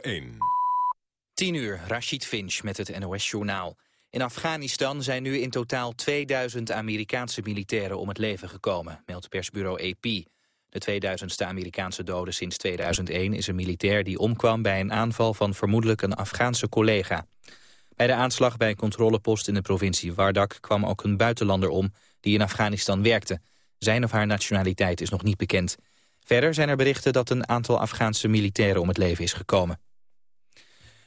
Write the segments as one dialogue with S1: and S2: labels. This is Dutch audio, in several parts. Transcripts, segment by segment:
S1: 1.
S2: 10 uur, Rashid Finch met het NOS-journaal. In Afghanistan zijn nu in totaal 2000 Amerikaanse militairen om het leven gekomen, meldt persbureau AP. De 2000ste Amerikaanse dode sinds 2001 is een militair die omkwam bij een aanval van vermoedelijk een Afghaanse collega. Bij de aanslag bij een controlepost in de provincie Wardak kwam ook een buitenlander om die in Afghanistan werkte. Zijn of haar nationaliteit is nog niet bekend. Verder zijn er berichten dat een aantal Afghaanse militairen om het leven is gekomen.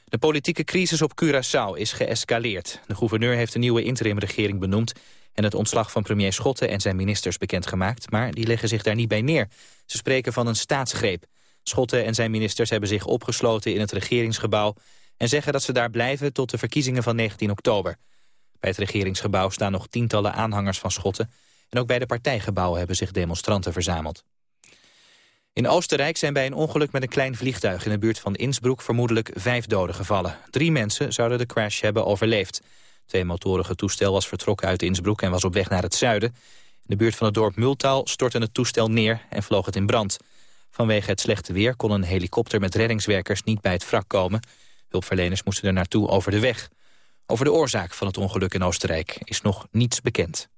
S2: De politieke crisis op Curaçao is geëscaleerd. De gouverneur heeft een nieuwe interimregering benoemd... en het ontslag van premier Schotten en zijn ministers bekendgemaakt... maar die leggen zich daar niet bij neer. Ze spreken van een staatsgreep. Schotten en zijn ministers hebben zich opgesloten in het regeringsgebouw... en zeggen dat ze daar blijven tot de verkiezingen van 19 oktober. Bij het regeringsgebouw staan nog tientallen aanhangers van Schotten... en ook bij de partijgebouwen hebben zich demonstranten verzameld. In Oostenrijk zijn bij een ongeluk met een klein vliegtuig in de buurt van Innsbruck vermoedelijk vijf doden gevallen. Drie mensen zouden de crash hebben overleefd. Twee motorige toestel was vertrokken uit Innsbruck en was op weg naar het zuiden. In de buurt van het dorp Multaal stortte het toestel neer en vloog het in brand. Vanwege het slechte weer kon een helikopter met reddingswerkers niet bij het wrak komen. Hulpverleners moesten er naartoe over de weg. Over de oorzaak van het ongeluk in Oostenrijk is nog niets bekend.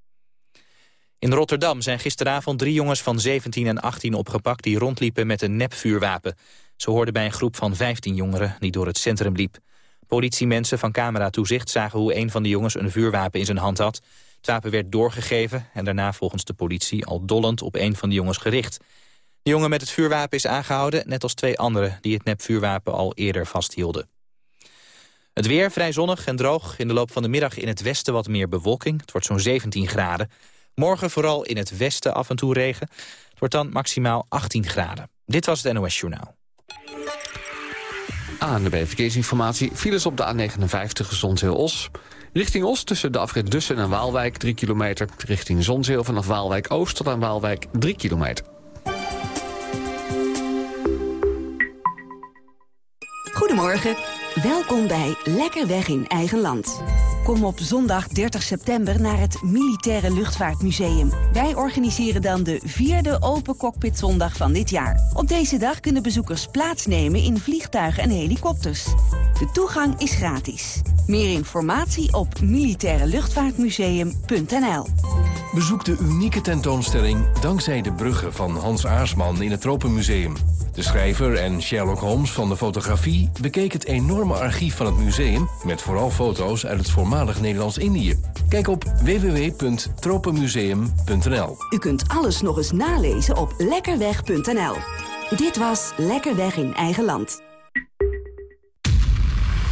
S2: In Rotterdam zijn gisteravond drie jongens van 17 en 18 opgepakt... die rondliepen met een nepvuurwapen. Ze hoorden bij een groep van 15 jongeren die door het centrum liep. Politiemensen van cameratoezicht zagen hoe een van de jongens een vuurwapen in zijn hand had. Het wapen werd doorgegeven en daarna volgens de politie al dollend op een van de jongens gericht. De jongen met het vuurwapen is aangehouden, net als twee anderen... die het nepvuurwapen al eerder vasthielden. Het weer vrij zonnig en droog. In de loop van de middag in het westen wat meer bewolking. Het wordt zo'n 17 graden. Morgen vooral in het westen af en toe regen. Het wordt dan maximaal 18 graden. Dit was het NOS Journaal.
S3: ANB Verkeersinformatie. Files op de A59 Zonzeel-Os. Richting Os tussen de afrit Dussen en Waalwijk 3 kilometer. Richting Zonzeel vanaf Waalwijk Oost tot aan Waalwijk 3 kilometer.
S4: Goedemorgen. Welkom bij Lekker Weg in Eigen Land. Kom op zondag 30 september naar het Militaire Luchtvaartmuseum. Wij organiseren dan de vierde Open Cockpit Zondag van dit jaar. Op deze dag kunnen bezoekers plaatsnemen in vliegtuigen en helikopters. De toegang is gratis. Meer informatie op militaireluchtvaartmuseum.nl
S1: Bezoek de unieke tentoonstelling Dankzij de Bruggen van Hans Aarsman in het Tropenmuseum. De schrijver en Sherlock Holmes van de fotografie bekeek het enorme archief van het museum... met vooral foto's uit het Nederlands-Indië. Kijk op www.tropenmuseum.nl
S4: U kunt alles nog eens nalezen op lekkerweg.nl. Dit was Lekker Weg in Eigen Land.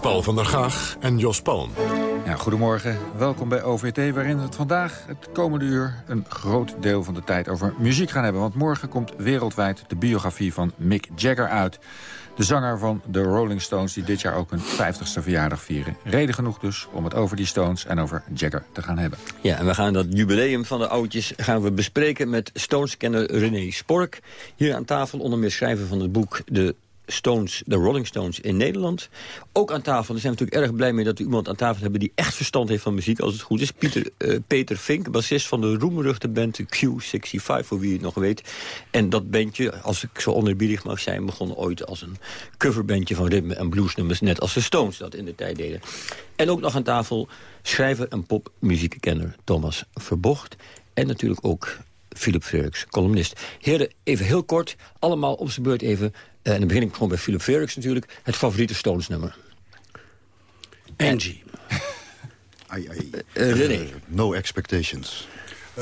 S5: Met Paul van der Gaag en Jos Palm.
S6: Ja, goedemorgen, welkom bij OVT, waarin we het vandaag het komende uur... een groot deel van de tijd over muziek gaan hebben. Want morgen komt wereldwijd de biografie van Mick Jagger uit. De zanger van de Rolling Stones, die dit jaar ook hun 50ste verjaardag vieren. Reden genoeg dus om het over die Stones en over Jagger te gaan hebben.
S7: Ja, en we gaan dat jubileum van de oudjes gaan we bespreken met Stones-kenner René Spork. Hier aan tafel onder meer schrijver van het boek De Stones, de Rolling Stones in Nederland. Ook aan tafel, daar zijn we natuurlijk erg blij mee dat we iemand aan tafel hebben... die echt verstand heeft van muziek, als het goed is. Uh, Peter Fink, bassist van de roemruchte band Q65, voor wie het nog weet. En dat bandje, als ik zo onerbiedig mag zijn... begon ooit als een coverbandje van ritme- en bluesnummers... net als de Stones dat in de tijd deden. En ook nog aan tafel schrijver en popmuziekkenner Thomas Verbocht. En natuurlijk ook Philip Freriks, columnist. Heren, even heel kort, allemaal op zijn beurt even... en dan begin ik gewoon bij Philip Freriks natuurlijk... het favoriete Stones nummer.
S8: Angie.
S9: Ai, ai.
S7: Uh, René. Uh,
S9: no expectations.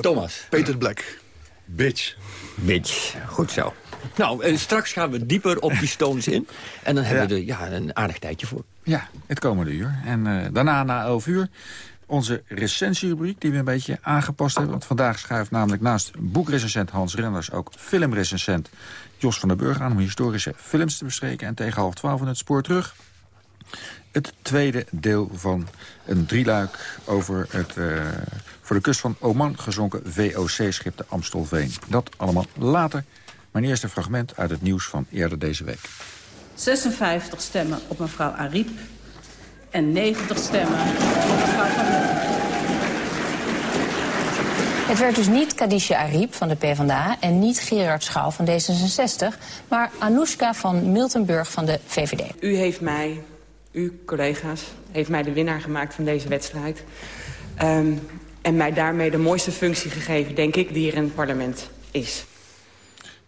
S7: Thomas.
S8: Peter Black. Bitch.
S7: Bitch, goed zo. Nou, en straks gaan we dieper op die Stones in. En dan hebben we er ja, een aardig tijdje voor.
S6: Ja, het komende uur. En uh, daarna na 11 uur onze recensierubriek die we een beetje aangepast hebben. Want vandaag schuift namelijk naast boekrecensent Hans Renders... ook filmrecensent Jos van der Burg aan... om historische films te bespreken. En tegen half twaalf in het spoor terug... het tweede deel van een drieluik over het uh, voor de kust van Oman gezonken VOC-schip de Amstelveen. Dat allemaal later. Mijn eerste fragment uit het nieuws van eerder deze week.
S10: 56 stemmen op mevrouw Ariep en 90 stemmen op mevrouw Van
S11: Het werd dus niet Kadisha Ariep van de PvdA en niet Gerard Schouw van D66... maar Anoushka van Miltenburg van de VVD.
S12: U heeft mij, uw collega's, heeft mij de winnaar gemaakt van deze wedstrijd. Um, en mij daarmee de mooiste functie gegeven, denk ik, die er in het parlement is.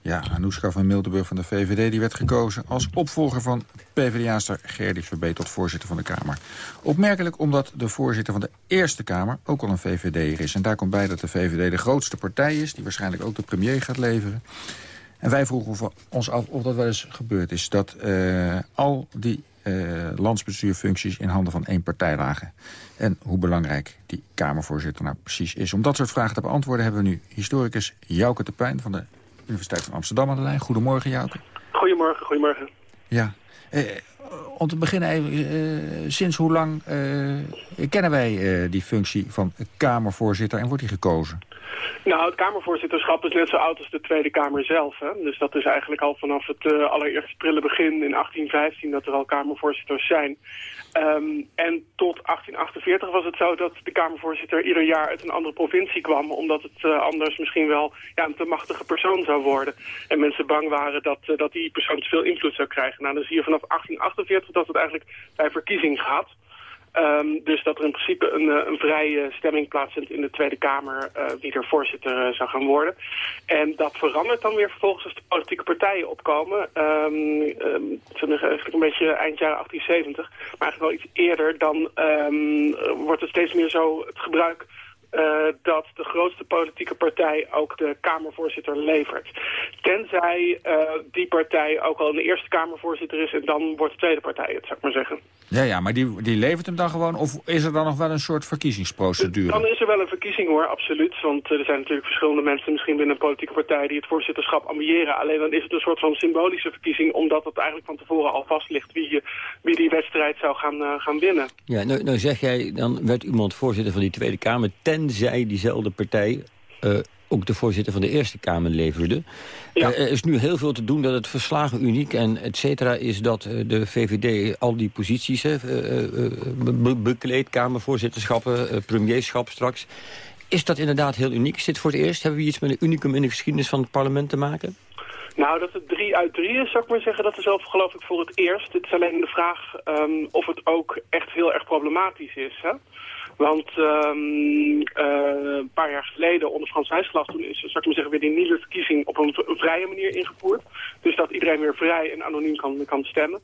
S6: Ja, Anoushka van Miltenburg van de VVD die werd gekozen als opvolger van PvdA-ster Gerdy Verbeet tot voorzitter van de Kamer. Opmerkelijk omdat de voorzitter van de Eerste Kamer ook al een VVD'er is. En daar komt bij dat de VVD de grootste partij is, die waarschijnlijk ook de premier gaat leveren. En wij vroegen ons af of dat wel eens gebeurd is. Dat uh, al die uh, landsbestuurfuncties in handen van één partij lagen. En hoe belangrijk die Kamervoorzitter nou precies is. Om dat soort vragen te beantwoorden hebben we nu historicus Jouke de Pijn van de Universiteit van Amsterdam aan de lijn. Goedemorgen, Jouke.
S13: Goedemorgen, goedemorgen.
S6: Ja. Eh, om te beginnen even, eh, sinds hoe lang eh, kennen wij eh, die functie van Kamervoorzitter en wordt die gekozen?
S13: Nou, het Kamervoorzitterschap is net zo oud als de Tweede Kamer zelf. Hè? Dus dat is eigenlijk al vanaf het uh, allereerste prille begin in 1815 dat er al Kamervoorzitters zijn. Um, en tot 1848 was het zo dat de Kamervoorzitter ieder jaar uit een andere provincie kwam... omdat het uh, anders misschien wel ja, een te machtige persoon zou worden. En mensen bang waren dat, uh, dat die persoon te veel invloed zou krijgen. Nou, dan zie je vanaf 1848 dat het eigenlijk bij verkiezing gaat... Um, dus dat er in principe een, een vrije stemming plaatsvindt in de Tweede Kamer uh, wie er voorzitter zou gaan worden. En dat verandert dan weer vervolgens als de politieke partijen opkomen. Um, um, het eigenlijk een beetje eind jaren 1870, maar eigenlijk wel iets eerder. Dan wordt het steeds meer zo het gebruik uh, dat de grootste politieke partij ook de Kamervoorzitter levert. Tenzij uh, die partij ook al een eerste Kamervoorzitter is... en dan wordt de tweede partij het, zou ik maar zeggen.
S6: Ja, ja, maar die, die levert hem dan gewoon? Of is er dan nog wel een soort verkiezingsprocedure?
S13: Dan is er wel een verkiezing hoor, absoluut. Want uh, er zijn natuurlijk verschillende mensen misschien binnen een politieke partij... die het voorzitterschap ambiëren. Alleen dan is het een soort van symbolische verkiezing... omdat het eigenlijk van tevoren al vast ligt wie, wie die wedstrijd zou gaan, gaan winnen.
S7: Ja, nou, nou zeg jij, dan werd iemand voorzitter van die Tweede Kamer... ten tenzij diezelfde partij uh, ook de voorzitter van de Eerste Kamer leverde. Ja. Uh, er is nu heel veel te doen dat het verslagen uniek en et cetera is... dat uh, de VVD al die posities be bekleedt, Kamervoorzitterschappen, premierschap straks. Is dat inderdaad heel uniek? Is dit voor het eerst? Hebben we iets met een unicum in de geschiedenis van het parlement te maken?
S13: Nou, dat het drie uit drie is, zou ik maar zeggen, dat is zelf geloof ik voor het eerst. Het is alleen de vraag um, of het ook echt heel erg problematisch is. Hè? Want um, uh, een paar jaar geleden, onder Frans Wijsglaf, toen is, zou ik maar zeggen, weer die nieuwe verkiezing op een, een vrije manier ingevoerd. Dus dat iedereen weer vrij en anoniem kan, kan stemmen.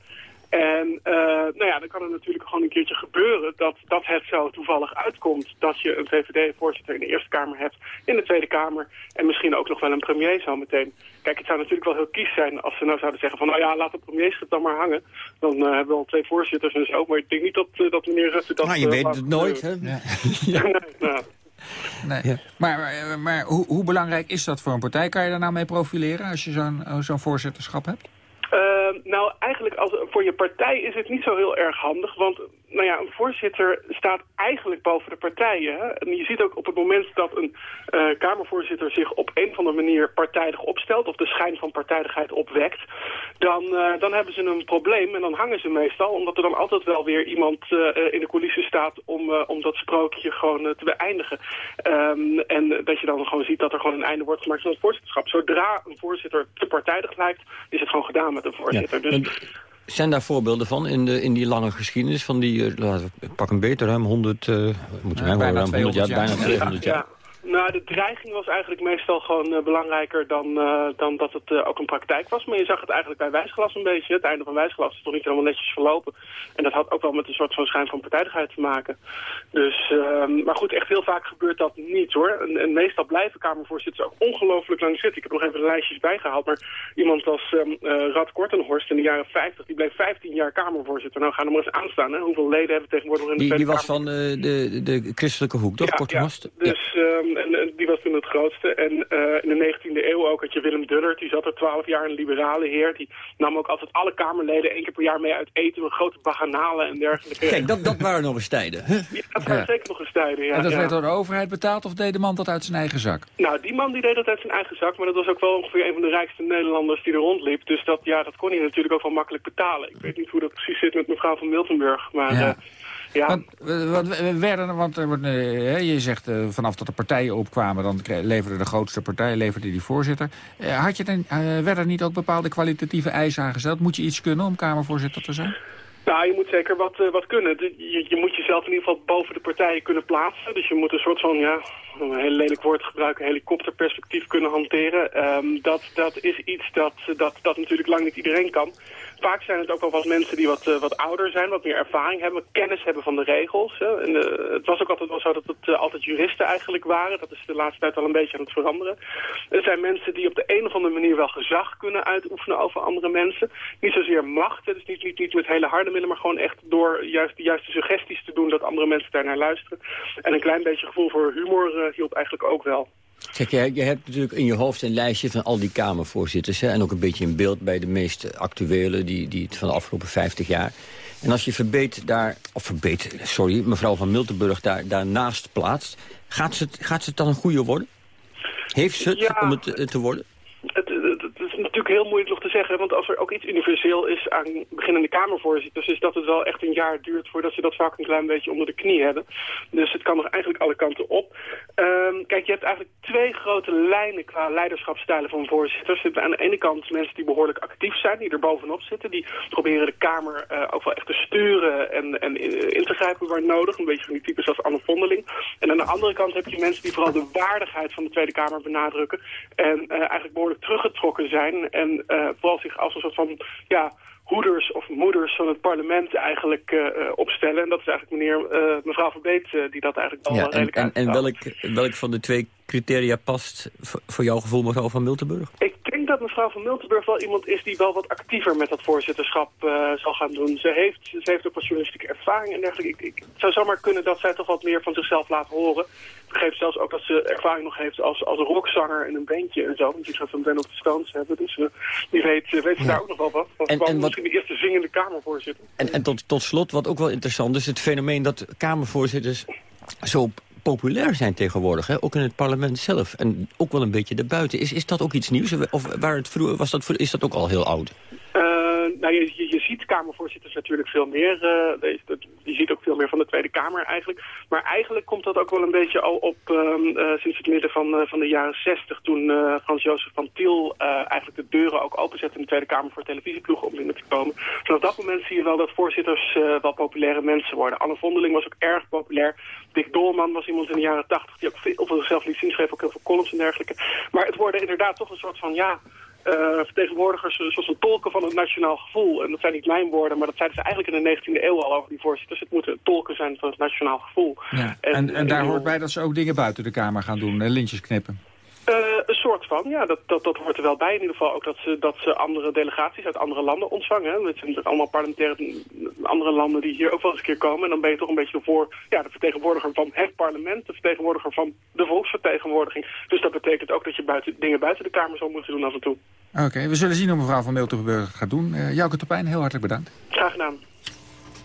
S13: En uh, nou ja, dan kan het natuurlijk gewoon een keertje gebeuren dat, dat het zo toevallig uitkomt dat je een VVD-voorzitter in de Eerste Kamer hebt, in de Tweede Kamer en misschien ook nog wel een premier zo meteen. Kijk, het zou natuurlijk wel heel kies zijn als ze nou zouden zeggen van nou ja, laat het premierschap dan maar hangen. Dan uh, hebben we al twee voorzitters en zo, maar ik denk niet dat, uh, dat meneer Rutte dat...
S7: Nou, je weet het nooit, hè? Ja.
S13: ja. nee, nou.
S6: Nee. Ja. Maar, maar, maar hoe, hoe, belangrijk is dat voor een partij? Kan je daar nou mee profileren als je zo'n zo'n voorzitterschap hebt?
S13: Uh, nou, eigenlijk als, voor je partij is het niet zo heel erg handig. Want nou ja, een voorzitter staat eigenlijk boven de partijen. En je ziet ook op het moment dat een uh, Kamervoorzitter zich op een of andere manier partijdig opstelt... of de schijn van partijdigheid opwekt... dan, uh, dan hebben ze een probleem en dan hangen ze meestal... omdat er dan altijd wel weer iemand uh, in de coulissen staat om, om dat sprookje gewoon te beëindigen. Um, en dat je dan gewoon ziet dat er gewoon een einde wordt gemaakt van het voorzitterschap. Zodra een voorzitter te partijdig lijkt, is het gewoon gedaan met een voorzitter. Ja. Dus,
S7: zijn daar voorbeelden van in, de, in die lange geschiedenis van die, uh, laten we, pak een beter, ruim 100, uh, moet je ja,
S6: bijna
S7: ruim
S6: 100
S7: jaar, bijna 200 jaar.
S13: Nou, de dreiging was eigenlijk meestal gewoon uh, belangrijker dan, uh, dan dat het uh, ook een praktijk was. Maar je zag het eigenlijk bij wijsglas een beetje. Het einde van wijsglas is toch niet helemaal netjes verlopen. En dat had ook wel met een soort van schijn van partijdigheid te maken. Dus, ehm, maar goed, echt heel vaak gebeurt dat niet hoor. En, en meestal blijven Kamervoorzitters ook ongelooflijk lang zitten. Ik heb nog even de lijstjes bijgehaald. Maar iemand als um, Rad Kortenhorst in de jaren 50, die bleef 15 jaar Kamervoorzitter. Nou, gaan er maar eens aanstaan. Hè? Hoeveel leden hebben we tegenwoordig in de
S7: Die, die was van de, de christelijke hoek, toch?
S13: Ja,
S7: Kortenhorst?
S13: Ja, dus... Um, en, en, die was toen het grootste. En uh, in de 19e eeuw ook had je Willem Dullert. Die zat er 12 jaar, een liberale heer. Die nam ook altijd alle Kamerleden één keer per jaar mee uit eten. Met grote baganalen en dergelijke.
S7: Kijk, dat, dat waren nog eens tijden.
S13: Ja, dat waren ja. zeker nog eens tijden, ja.
S6: En dat
S13: ja.
S6: werd door de overheid betaald of deed de man dat uit zijn eigen zak?
S13: Nou, die man die deed dat uit zijn eigen zak. Maar dat was ook wel ongeveer een van de rijkste Nederlanders die er rondliep. Dus dat, ja, dat kon hij natuurlijk ook wel makkelijk betalen. Ik weet niet hoe dat precies zit met mevrouw van Miltenburg. Maar... Ja. Uh, ja.
S6: Want, want, werden, want uh, je zegt uh, vanaf dat de partijen opkwamen... dan leverde de grootste partij leverde die voorzitter. Uh, had je dan, werden niet ook bepaalde kwalitatieve eisen aangesteld? Moet je iets kunnen om Kamervoorzitter te zijn?
S13: Nou, je moet zeker wat, wat kunnen. Je, je, moet jezelf in ieder geval boven de partijen kunnen plaatsen. Dus je moet een soort van, ja, een heel lelijk woord gebruiken, helikopterperspectief kunnen hanteren. Um, dat, dat is iets dat, dat, dat natuurlijk lang niet iedereen kan. Vaak zijn het ook wel wat mensen die wat, uh, wat ouder zijn, wat meer ervaring hebben, kennis hebben van de regels. Hè. En, uh, het was ook altijd wel zo dat het uh, altijd juristen eigenlijk waren. Dat is de laatste tijd al een beetje aan het veranderen. Er zijn mensen die op de een of andere manier wel gezag kunnen uitoefenen over andere mensen. Niet zozeer macht, dus niet, niet, niet met hele harde middelen, maar gewoon echt door juist de juiste suggesties te doen dat andere mensen daar naar luisteren. En een klein beetje gevoel voor humor hielp eigenlijk ook wel.
S7: Kijk, je, je hebt natuurlijk in je hoofd een lijstje van al die Kamervoorzitters... Hè, en ook een beetje in beeld bij de meest actuele die, die van de afgelopen 50 jaar. En als je verbeet daar, of verbeet, sorry, mevrouw van Miltenburg daar, daarnaast plaatst... Gaat ze, gaat ze het dan een goede worden? Heeft ze het
S13: ja,
S7: om het te, te worden?
S13: Het, het, het, is natuurlijk heel moeilijk nog te zeggen, want als er ook iets universeel is aan beginnende Kamervoorzitters, is dat het wel echt een jaar duurt voordat ze dat vaak een klein beetje onder de knie hebben. Dus het kan nog eigenlijk alle kanten op. Um, kijk, je hebt eigenlijk twee grote lijnen qua leiderschapsstijlen van voorzitters. Je hebt aan de ene kant mensen die behoorlijk actief zijn, die er bovenop zitten, die proberen de Kamer uh, ook wel echt te sturen en, en in te grijpen waar nodig. Een beetje van die types als Anne Vondeling. En aan de andere kant heb je mensen die vooral de waardigheid van de Tweede Kamer benadrukken en uh, eigenlijk behoorlijk teruggetrokken zijn en uh, vooral zich als een soort van ja, hoeders of moeders van het parlement eigenlijk uh, opstellen. En dat is eigenlijk meneer, uh, mevrouw Verbeet uh, die dat eigenlijk al
S7: ja,
S13: redelijk
S7: En, en welk, welk van de twee criteria past voor jouw gevoel mevrouw van Miltenburg?
S13: Ik denk dat mevrouw van Miltenburg wel iemand is die wel wat actiever met dat voorzitterschap uh, zal gaan doen. Ze heeft, ze heeft ook wat journalistieke ervaring en dergelijke. Ik, ik, het zou zomaar kunnen dat zij toch wat meer van zichzelf laat horen. Ik begreep zelfs ook dat ze ervaring nog heeft als, als rockzanger in een bandje en zo. Want die gaat zo meteen op de Stones hebben. Dus uh, die weet, uh, weet ze ja. daar ook nog wel wat. Want en, en misschien wat... de eerste zingende Kamervoorzitter.
S7: En, en tot, tot slot, wat ook wel interessant is, het fenomeen dat Kamervoorzitters zo populair zijn tegenwoordig, hè? ook in het parlement zelf. En ook wel een beetje daarbuiten. Is, is dat ook iets nieuws? Of waar het vroeger, was dat, is dat ook al heel oud?
S13: Nou, je, je, ziet Kamervoorzitters natuurlijk veel meer. Uh, je ziet ook veel meer van de Tweede Kamer eigenlijk. Maar eigenlijk komt dat ook wel een beetje al op uh, sinds het midden van, van de jaren zestig... toen Frans-Jozef van Tiel eigenlijk de deuren ook openzette in de Tweede Kamer voor televisieploegen om binnen te komen. Vanaf dat moment zie je wel dat voorzitters wel populaire mensen worden. Anne Vondeling was ook erg populair. Dick Dolman was iemand in de jaren tachtig die ook veel van zichzelf liet zien, schreef ook heel veel columns en dergelijke. Maar het worden inderdaad toch een soort van, ja, uh, vertegenwoordigers zoals een tolken van het nationaal gevoel. En dat zijn niet mijn woorden, maar dat zeiden ze eigenlijk in de 19e eeuw al over die voorzitters. Het moeten tolken zijn van het nationaal gevoel.
S6: Ja. En, en, en daar hoort bij dat ze ook dingen buiten de Kamer gaan doen, hè? lintjes knippen.
S13: Uh, een soort van, ja, dat, dat, dat hoort er wel bij. In ieder geval ook dat ze, dat ze andere delegaties uit andere landen ontvangen. Hè. Het zijn allemaal parlementaire andere landen die hier ook wel eens een keer komen. En dan ben je toch een beetje voor ja, de vertegenwoordiger van het parlement, de vertegenwoordiger van de volksvertegenwoordiging. Dus dat betekent ook dat je buiten, dingen buiten de Kamer zal moeten doen af en toe.
S6: Oké, okay, we zullen zien hoe mevrouw van Miltenburg gaat doen. Uh, Jouke Topijn, heel hartelijk bedankt.
S13: Graag gedaan.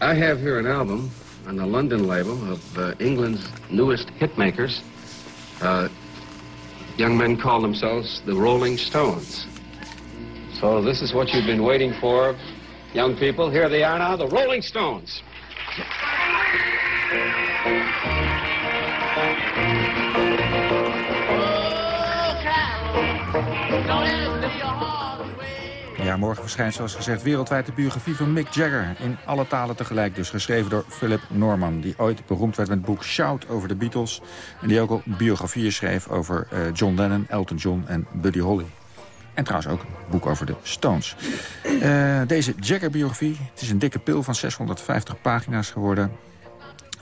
S14: I have here an album on the London label of uh, England's newest hitmakers. Uh, young men call themselves the Rolling Stones. So this is what you've been waiting for, young people. Here they are now, the Rolling Stones.
S6: Ja, morgen verschijnt zoals gezegd wereldwijd de biografie van Mick Jagger. In alle talen tegelijk dus, geschreven door Philip Norman... die ooit beroemd werd met het boek Shout over de Beatles... en die ook al biografieën schreef over uh, John Lennon, Elton John en Buddy Holly. En trouwens ook een boek over de Stones. Uh, deze Jagger-biografie, het is een dikke pil van 650 pagina's geworden...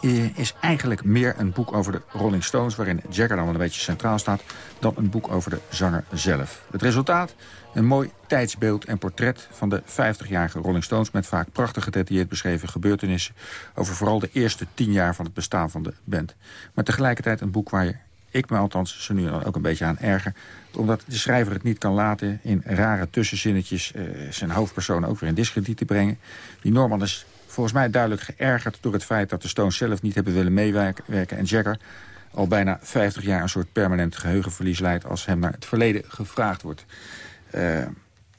S6: Eh, is eigenlijk meer een boek over de Rolling Stones... waarin Jagger dan wel een beetje centraal staat... dan een boek over de zanger zelf. Het resultaat? Een mooi tijdsbeeld en portret van de 50-jarige Rolling Stones... met vaak prachtig gedetailleerd beschreven gebeurtenissen... over vooral de eerste tien jaar van het bestaan van de band. Maar tegelijkertijd een boek waar je, ik me althans zo nu ook een beetje aan erger... omdat de schrijver het niet kan laten in rare tussenzinnetjes... Uh, zijn hoofdpersoon ook weer in discrediet te brengen. Die Norman is volgens mij duidelijk geërgerd door het feit dat de Stones zelf niet hebben willen meewerken. En Jagger al bijna 50 jaar een soort permanent geheugenverlies leidt als hem naar het verleden gevraagd wordt. Uh,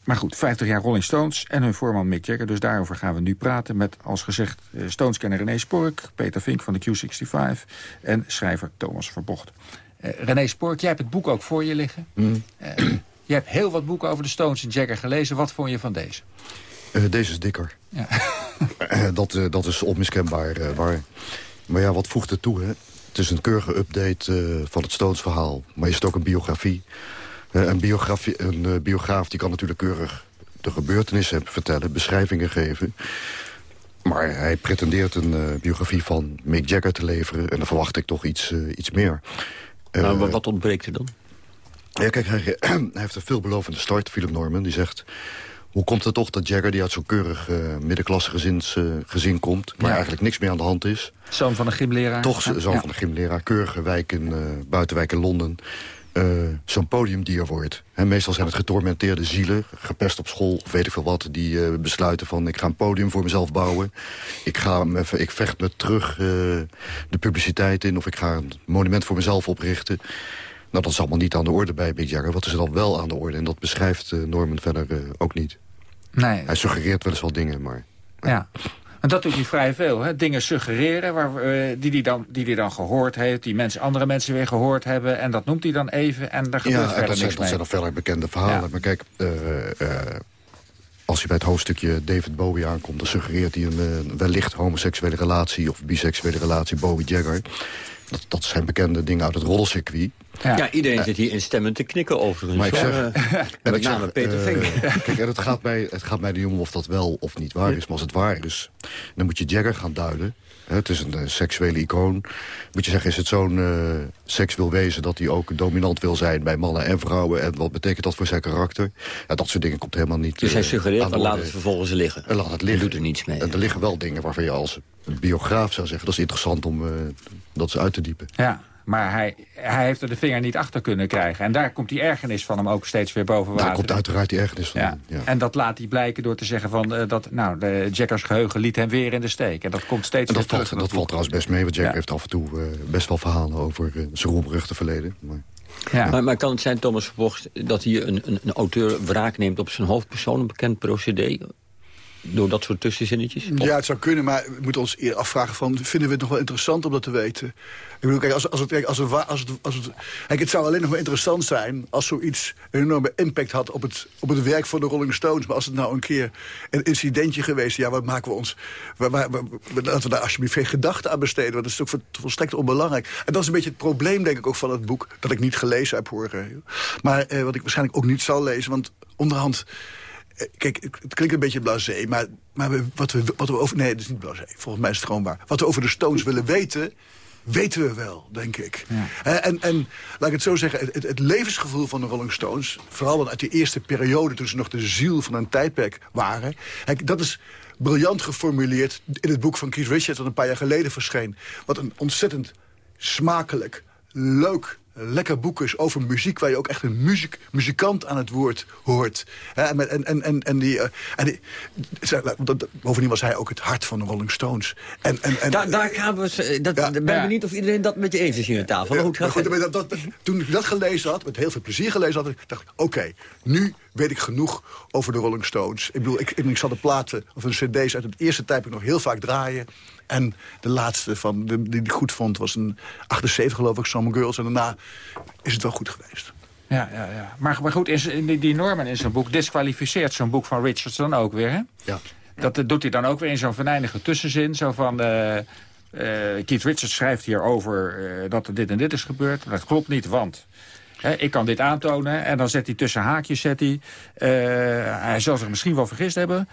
S6: maar goed, 50 jaar Rolling Stones en hun voorman Mick Jagger. Dus daarover gaan we nu praten met, als gezegd, uh, Stones-kenner René Spork... Peter Vink van de Q65 en schrijver Thomas Verbocht. Uh, René Spork, jij hebt het boek ook voor je liggen. Mm. je hebt heel wat boeken over de Stones en Jagger gelezen. Wat vond je van deze?
S9: deze is dikker. Ja. dat, dat is onmiskenbaar waar. Maar ja, wat voegt het toe, hè? Het is een keurige update van het Stones-verhaal. Maar is het ook een biografie... Eh, een, biografie, een biograaf die kan natuurlijk keurig de gebeurtenissen vertellen, beschrijvingen geven. Maar hij pretendeert een uh, biografie van Mick Jagger te leveren... en dan verwacht ik toch iets, iets meer.
S7: Nou, wat ontbreekt er dan?
S9: Ja, kijk, hij, hij heeft een veelbelovende start, Philip Norman. Die zegt, hoe komt het toch dat Jagger, die uit zo'n keurig middenklasse gezins, gezin komt... maar eigenlijk niks meer aan de hand is...
S6: Zoon van een gymleraar.
S9: Toch zoon van een gymleraar, keurige wijk in, buitenwijk in Londen... Zo'n podiumdier wordt. En meestal zijn het getormenteerde zielen, gepest op school of weet ik veel wat... die besluiten van ik ga een podium voor mezelf bouwen. Ik, ga even, ik vecht me terug de publiciteit in of ik ga een monument voor mezelf oprichten. Nou, dat is allemaal niet aan de orde bij Big Jagger. Wat is er dan wel aan de orde? En dat beschrijft Norman verder ook niet.
S6: Nee.
S9: Hij suggereert wel eens wat dingen, maar...
S6: Ja. En dat doet hij vrij veel. Hè? Dingen suggereren waar, uh, die hij dan, die die dan gehoord heeft. Die mensen, andere mensen weer gehoord hebben. En dat noemt hij dan even. En daar gebeurt
S9: ja,
S6: verder niks mee.
S9: dat zijn nog verder bekende verhalen. Ja. Maar kijk, uh, uh, als hij bij het hoofdstukje David Bowie aankomt... dan suggereert hij een, een wellicht homoseksuele relatie... of biseksuele relatie Bowie Jagger. Dat, dat zijn bekende dingen uit het rollercircuit.
S7: Ja. ja, iedereen zit hier in stemmen te knikken overigens.
S9: Maar ik zeg,
S7: uh, met ik name zeg, Peter uh, Vink.
S9: Kijk, en het gaat, mij, het gaat mij niet om of dat wel of niet waar is. Maar als het waar is, dan moet je Jagger gaan duiden. Het is een uh, seksuele icoon. Moet je zeggen, is het zo'n uh, seksueel wezen... dat hij ook dominant wil zijn bij mannen en vrouwen... en wat betekent dat voor zijn karakter? Ja, dat soort dingen komt helemaal niet...
S7: Dus hij suggereert, laat het vervolgens liggen.
S9: En laat het liggen.
S7: En doet er niets mee.
S9: En er liggen wel dingen waarvan je als biograaf zou zeggen... dat is interessant om dat ze uit te diepen.
S6: Ja, maar hij, hij heeft er de vinger niet achter kunnen krijgen. En daar komt die ergernis van hem ook steeds weer boven water.
S9: Daar komt uiteraard die ergernis van
S6: ja.
S9: hem. Ja.
S6: En dat laat hij blijken door te zeggen van... Uh, dat nou, de Jackers geheugen liet hem weer in de steek. En dat komt steeds
S9: en dat
S6: weer
S9: valt,
S6: terug.
S9: Dat valt trouwens best mee, want Jack ja. heeft af en toe uh, best wel verhalen... over uh, zijn roemruchte verleden. Maar...
S7: Ja. Maar, maar, kan het zijn, Thomas Verbocht, dat hier een, een, een auteur wraak neemt... op zijn hoofdpersoon, een bekend procedé? door dat soort tussenzinnetjes?
S8: Ja, het zou kunnen, maar we moeten ons afvragen van... vinden we het nog wel interessant om dat te weten? Ik bedoel, kijk, als, als, het, als, het, als, het, als het, kijk, het zou alleen nog wel interessant zijn... als zoiets een enorme impact had op het, op het werk van de Rolling Stones. Maar als het nou een keer een incidentje geweest... ja, wat maken we ons... Waar, waar, laten we daar alsjeblieft geen gedachten aan besteden. Want dat is toch volstrekt onbelangrijk. En dat is een beetje het probleem, denk ik, ook van het boek... dat ik niet gelezen heb, hoor. Maar eh, wat ik waarschijnlijk ook niet zal lezen, want onderhand... Kijk, het klinkt een beetje blasé, maar, maar wat, we, wat we over... Nee, het is niet blasé. Volgens mij is het gewoon waar. Wat we over de Stones willen weten, weten we wel, denk ik. Ja. En, en laat ik het zo zeggen, het, het, levensgevoel van de Rolling Stones... vooral uit die eerste periode, toen ze nog de ziel van een tijdperk waren... dat is briljant geformuleerd in het boek van Keith Richards... dat een paar jaar geleden verscheen. Wat een ontzettend smakelijk, leuk lekker boek is over muziek... waar je ook echt een muziek, muzikant aan het woord hoort. En, en, en, en, die, en die, bovendien was hij ook het hart van de Rolling Stones. En, en, en,
S7: daar, daar gaan we... Dat, ja, ben ja. benieuwd of iedereen dat met je eens is hier aan tafel. Ja, goed,
S8: goed, dat, dat, toen ik dat gelezen had, met heel veel plezier gelezen had... dacht ik, oké, okay, nu weet ik genoeg over de Rolling Stones. Ik bedoel, ik, ik zal de platen of een cd's uit het eerste tijdperk nog heel vaak draaien. En de laatste van, de, die ik goed vond was een 78 geloof ik, Some Girls. En daarna is het wel goed geweest.
S6: Ja, ja, ja. Maar, maar goed, in, die, Norman in zijn boek disqualificeert zo'n boek van Richards dan ook weer, hè?
S9: Ja.
S6: Dat doet hij dan ook weer in zo'n venijnige tussenzin. Zo van, uh, uh, Keith Richards schrijft hier over uh, dat er dit en dit is gebeurd. Dat klopt niet, want... Ik kan dit aantonen en dan zet hij tussen haakjes... Zet hij, hij zal zich misschien wel vergist hebben...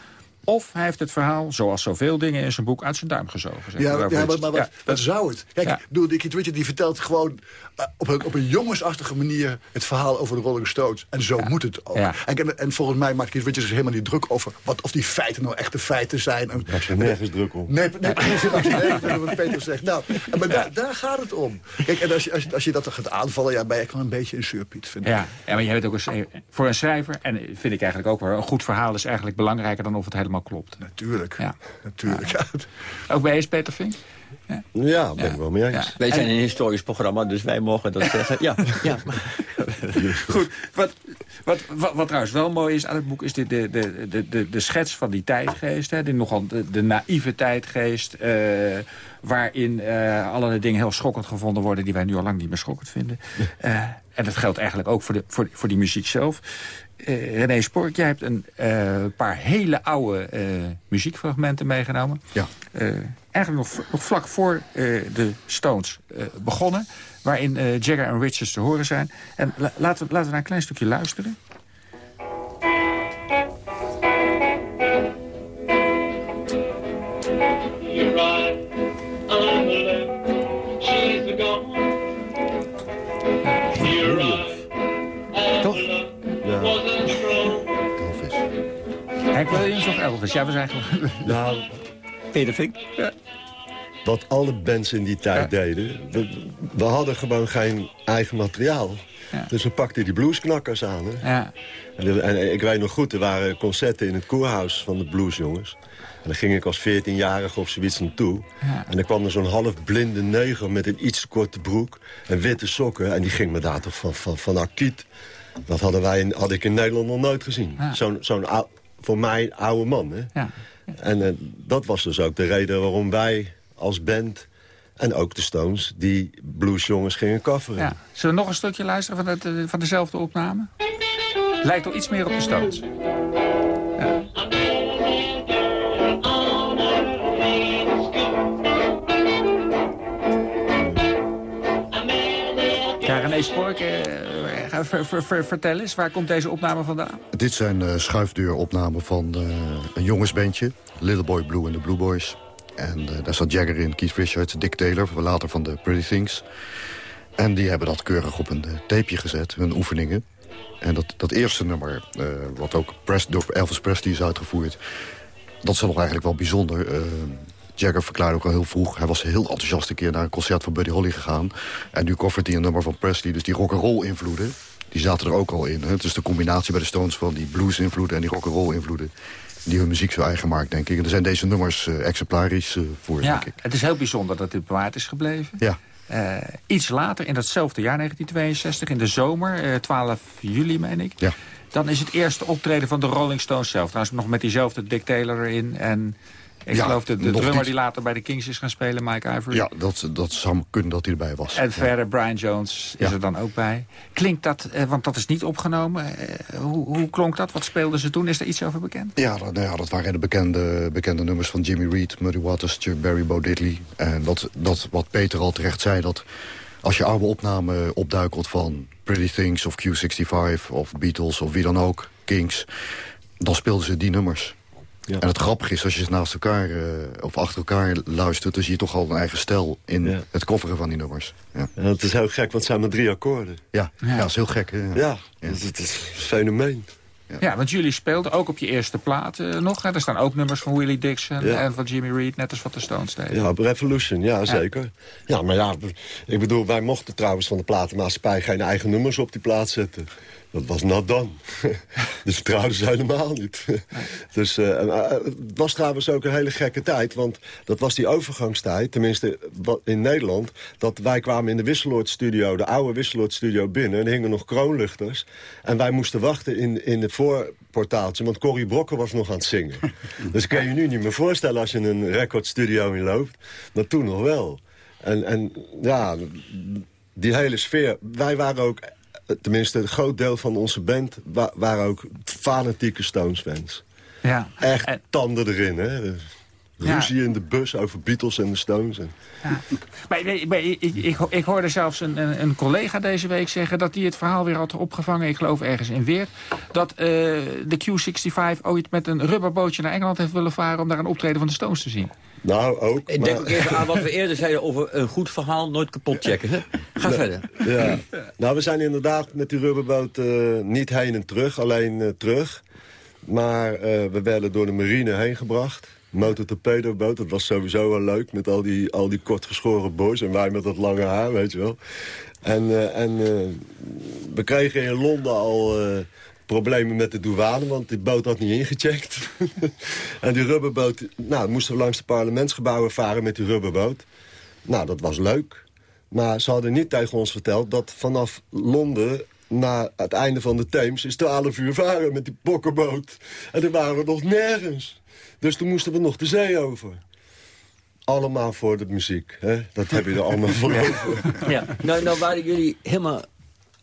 S6: Of hij heeft het verhaal, zoals zoveel dingen in zijn boek, uit zijn duim gezogen. Zeg
S8: ja, ja, maar, maar wat, wat zou het? Kijk, ja. doe, Dickie Twitcher die vertelt gewoon uh, op, een, op een jongensachtige manier... het verhaal over de Rolling Stones. En zo moet het ook. En, en, volgens mij maakt Keith Richards helemaal niet druk over... Wat, of die feiten nou echte feiten zijn. En,
S9: Daar is er nergens druk om.
S8: Nee, nee precies wat Peter zegt. Nou, maar daar, daar gaat het om. Kijk, en als je, als, als je dat gaat aanvallen, ja, ben je wel een beetje een surpiet, vind ik.
S6: Ja, ja, maar je hebt ook een, voor een schrijver... en vind ik eigenlijk ook wel, een goed verhaal is eigenlijk belangrijker... dan of het helemaal klopt.
S8: Natuurlijk. Ja. Natuurlijk. Ja.
S6: Ook bij eens, Peter Vink?
S9: Ja, ja ben ik wel mee eens.
S7: Wij zijn een historisch programma, dus wij mogen dat zeggen. Ja, ja.
S6: Goed, wat, wat, wat, wat, trouwens wel mooi is aan het boek... is de, de, de, de, de schets van die tijdgeest. Hè, die nogal de, de naïeve tijdgeest... Uh, waarin uh, allerlei dingen heel schokkend gevonden worden... die wij nu al lang niet meer schokkend vinden. Uh, en dat geldt eigenlijk ook voor, de, voor, voor die muziek zelf. Uh, René Spork, jij hebt een uh, paar hele oude uh, muziekfragmenten meegenomen.
S9: Ja.
S6: eigenlijk nog, nog, vlak voor de Stones begonnen. Waarin Jagger en Richards te horen zijn. En la laten, we, laten we naar een klein stukje luisteren. Ja, we zijn eigenlijk...
S9: Nou,
S7: Peter Vink.
S9: Ja. Wat alle bands in die tijd ja. deden. We, we, hadden gewoon geen eigen materiaal. Ja. Dus we pakten die bluesknakkers aan. Hè?
S6: Ja.
S9: En, en, ik weet nog goed, er waren concerten in het koerhuis van de bluesjongens. En dan ging ik als 14-jarige of zoiets naartoe.
S6: Ja.
S9: En dan kwam er zo'n half blinde neger met een iets te korte broek en witte sokken. En die ging me daar toch van, van, van akiet. Dat hadden wij in, had ik in Nederland nog nooit gezien.
S6: Ja.
S9: Zo'n zo'n voor mij oude man. Hè?
S6: Ja.
S9: En uh, dat was dus ook de reden waarom wij als band... en ook de Stones, die bluesjongens gingen coveren.
S6: Ja. Zullen we nog een stukje luisteren van, het, van dezelfde opname? Lijkt wel iets meer op de Stones. Ja. Ja, René Spork, ver, vertel eens, waar komt deze opname vandaan?
S9: Dit zijn uh, schuifdeuropnamen van uh, een jongensbandje. Little Boy Blue en de Blue Boys. En daar zat Jagger in, Keith Richards, Dick Taylor, later van de Pretty Things. En die hebben dat keurig op een tapeje gezet, hun oefeningen. En dat, dat eerste nummer, wat ook Press, door Elvis Presley is uitgevoerd... dat is nog eigenlijk wel bijzonder... Jagger verklaarde ook al heel vroeg... hij was heel enthousiast een keer naar een concert van Buddy Holly gegaan. En nu koffert hij een nummer van Presley. Dus die rock'n'roll invloeden, die zaten er ook al in. Hè? Dus de combinatie bij de Stones van die blues invloeden... en die rock'n'roll invloeden die hun muziek zo eigen maakt, denk ik. En er zijn deze nummers uh, exemplarisch uh, voor,
S6: ja,
S9: denk ik.
S6: Het is heel bijzonder dat dit bewaard is gebleven.
S9: Ja.
S6: Uh, iets later, in datzelfde jaar, 1962, in de zomer, 12 juli, meen ik...
S9: Ja.
S6: dan is het eerste optreden van de Rolling Stones zelf. Trouwens nog met diezelfde Dick Taylor erin en... Ik
S9: ja,
S6: geloof de, de drummer die later bij de Kings is gaan spelen, Mike Ivory.
S9: Ja, dat, dat zou kunnen dat hij erbij was.
S6: En verder Brian Jones is ja. er dan ook bij. Klinkt dat, eh, want dat is niet opgenomen. Eh, hoe, hoe klonk dat? Wat speelden ze toen? Is er iets over bekend?
S9: Ja, dat, nou ja, dat waren de bekende, bekende nummers van Jimmy Reed, Muddy Waters, Barry Bo Diddley. En dat, dat wat Peter al terecht zei, dat als je oude opname opduikelt van Pretty Things of Q65 of Beatles of wie dan ook, Kings, dan speelden ze die nummers. Ja. En het grappige is, als je ze naast elkaar uh, of achter elkaar luistert... dan zie je toch al een eigen stijl in ja. het kofferen van die nummers. Ja.
S15: ja. het is heel gek, want het zijn maar drie akkoorden.
S9: Ja, ja. dat is heel gek. Hè?
S15: Ja, Het, het is een fenomeen.
S6: Ja. want jullie speelden ook op je eerste plaat uh, nog. Hè? Er staan ook nummers van Willie Dixon en van Jimmy Reed... net als wat de Stones deden.
S15: Ja, op Revolution, ja, zeker. Ja, maar ja, ik bedoel, wij mochten trouwens van de platenmaatschappij... geen eigen nummers op die plaat zetten. Dat was not done. dus vertrouwden ze helemaal niet. dus uh, uh, het was trouwens ook een hele gekke tijd. Want dat was die overgangstijd, tenminste in Nederland... dat wij kwamen in de Wisseloord-studio, de oude Wisseloord-studio binnen... en er hingen nog kroonluchters. En wij moesten wachten in, in het voorportaaltje... want Corrie Brokken was nog aan het zingen. dus kan je nu niet meer voorstellen als je een recordstudio inloopt. Maar toen nog wel. En, en ja, die hele sfeer... Wij waren ook tenminste een groot deel van onze band... waren ook fanatieke Stones-fans.
S6: Ja.
S15: Echt tanden erin, hè. Ruzie in de bus over Beatles en de Stones. En...
S6: Ja. Maar, ik, ik, ik, hoorde zelfs een, een, een, collega deze week zeggen... dat hij het verhaal weer had opgevangen, ik geloof ergens in Weert... dat uh, de Q65 ooit met een rubberbootje naar Engeland heeft willen varen... om daar een optreden van de Stones te zien.
S15: Nou, ook.
S7: Ik denk ook even aan wat we eerder zeiden over een goed verhaal nooit kapot checken. Hè? Ga verder.
S15: Ja. Nou, we zijn inderdaad met die rubberboot uh, niet heen en terug, alleen uh, terug. Maar uh, we werden door de marine heen gebracht motortorpedoboot. Dat was sowieso wel leuk met al die, al die kortgeschoren boys. En wij met dat lange haar, weet je wel. En, en we kregen in Londen al problemen met de douane, want die boot had niet ingecheckt. en die rubberboot, nou, moesten we langs de parlementsgebouwen varen met die rubberboot. Nou, dat was leuk. Maar ze hadden niet tegen ons verteld dat vanaf Londen na het einde van de Theems is 12 uur varen met die bokkenboot. En toen waren we nog nergens. Dus toen moesten we nog de zee over. Allemaal voor de muziek. Hè? Dat heb je er allemaal voor over.
S7: Ja. Nou, nou waren jullie helemaal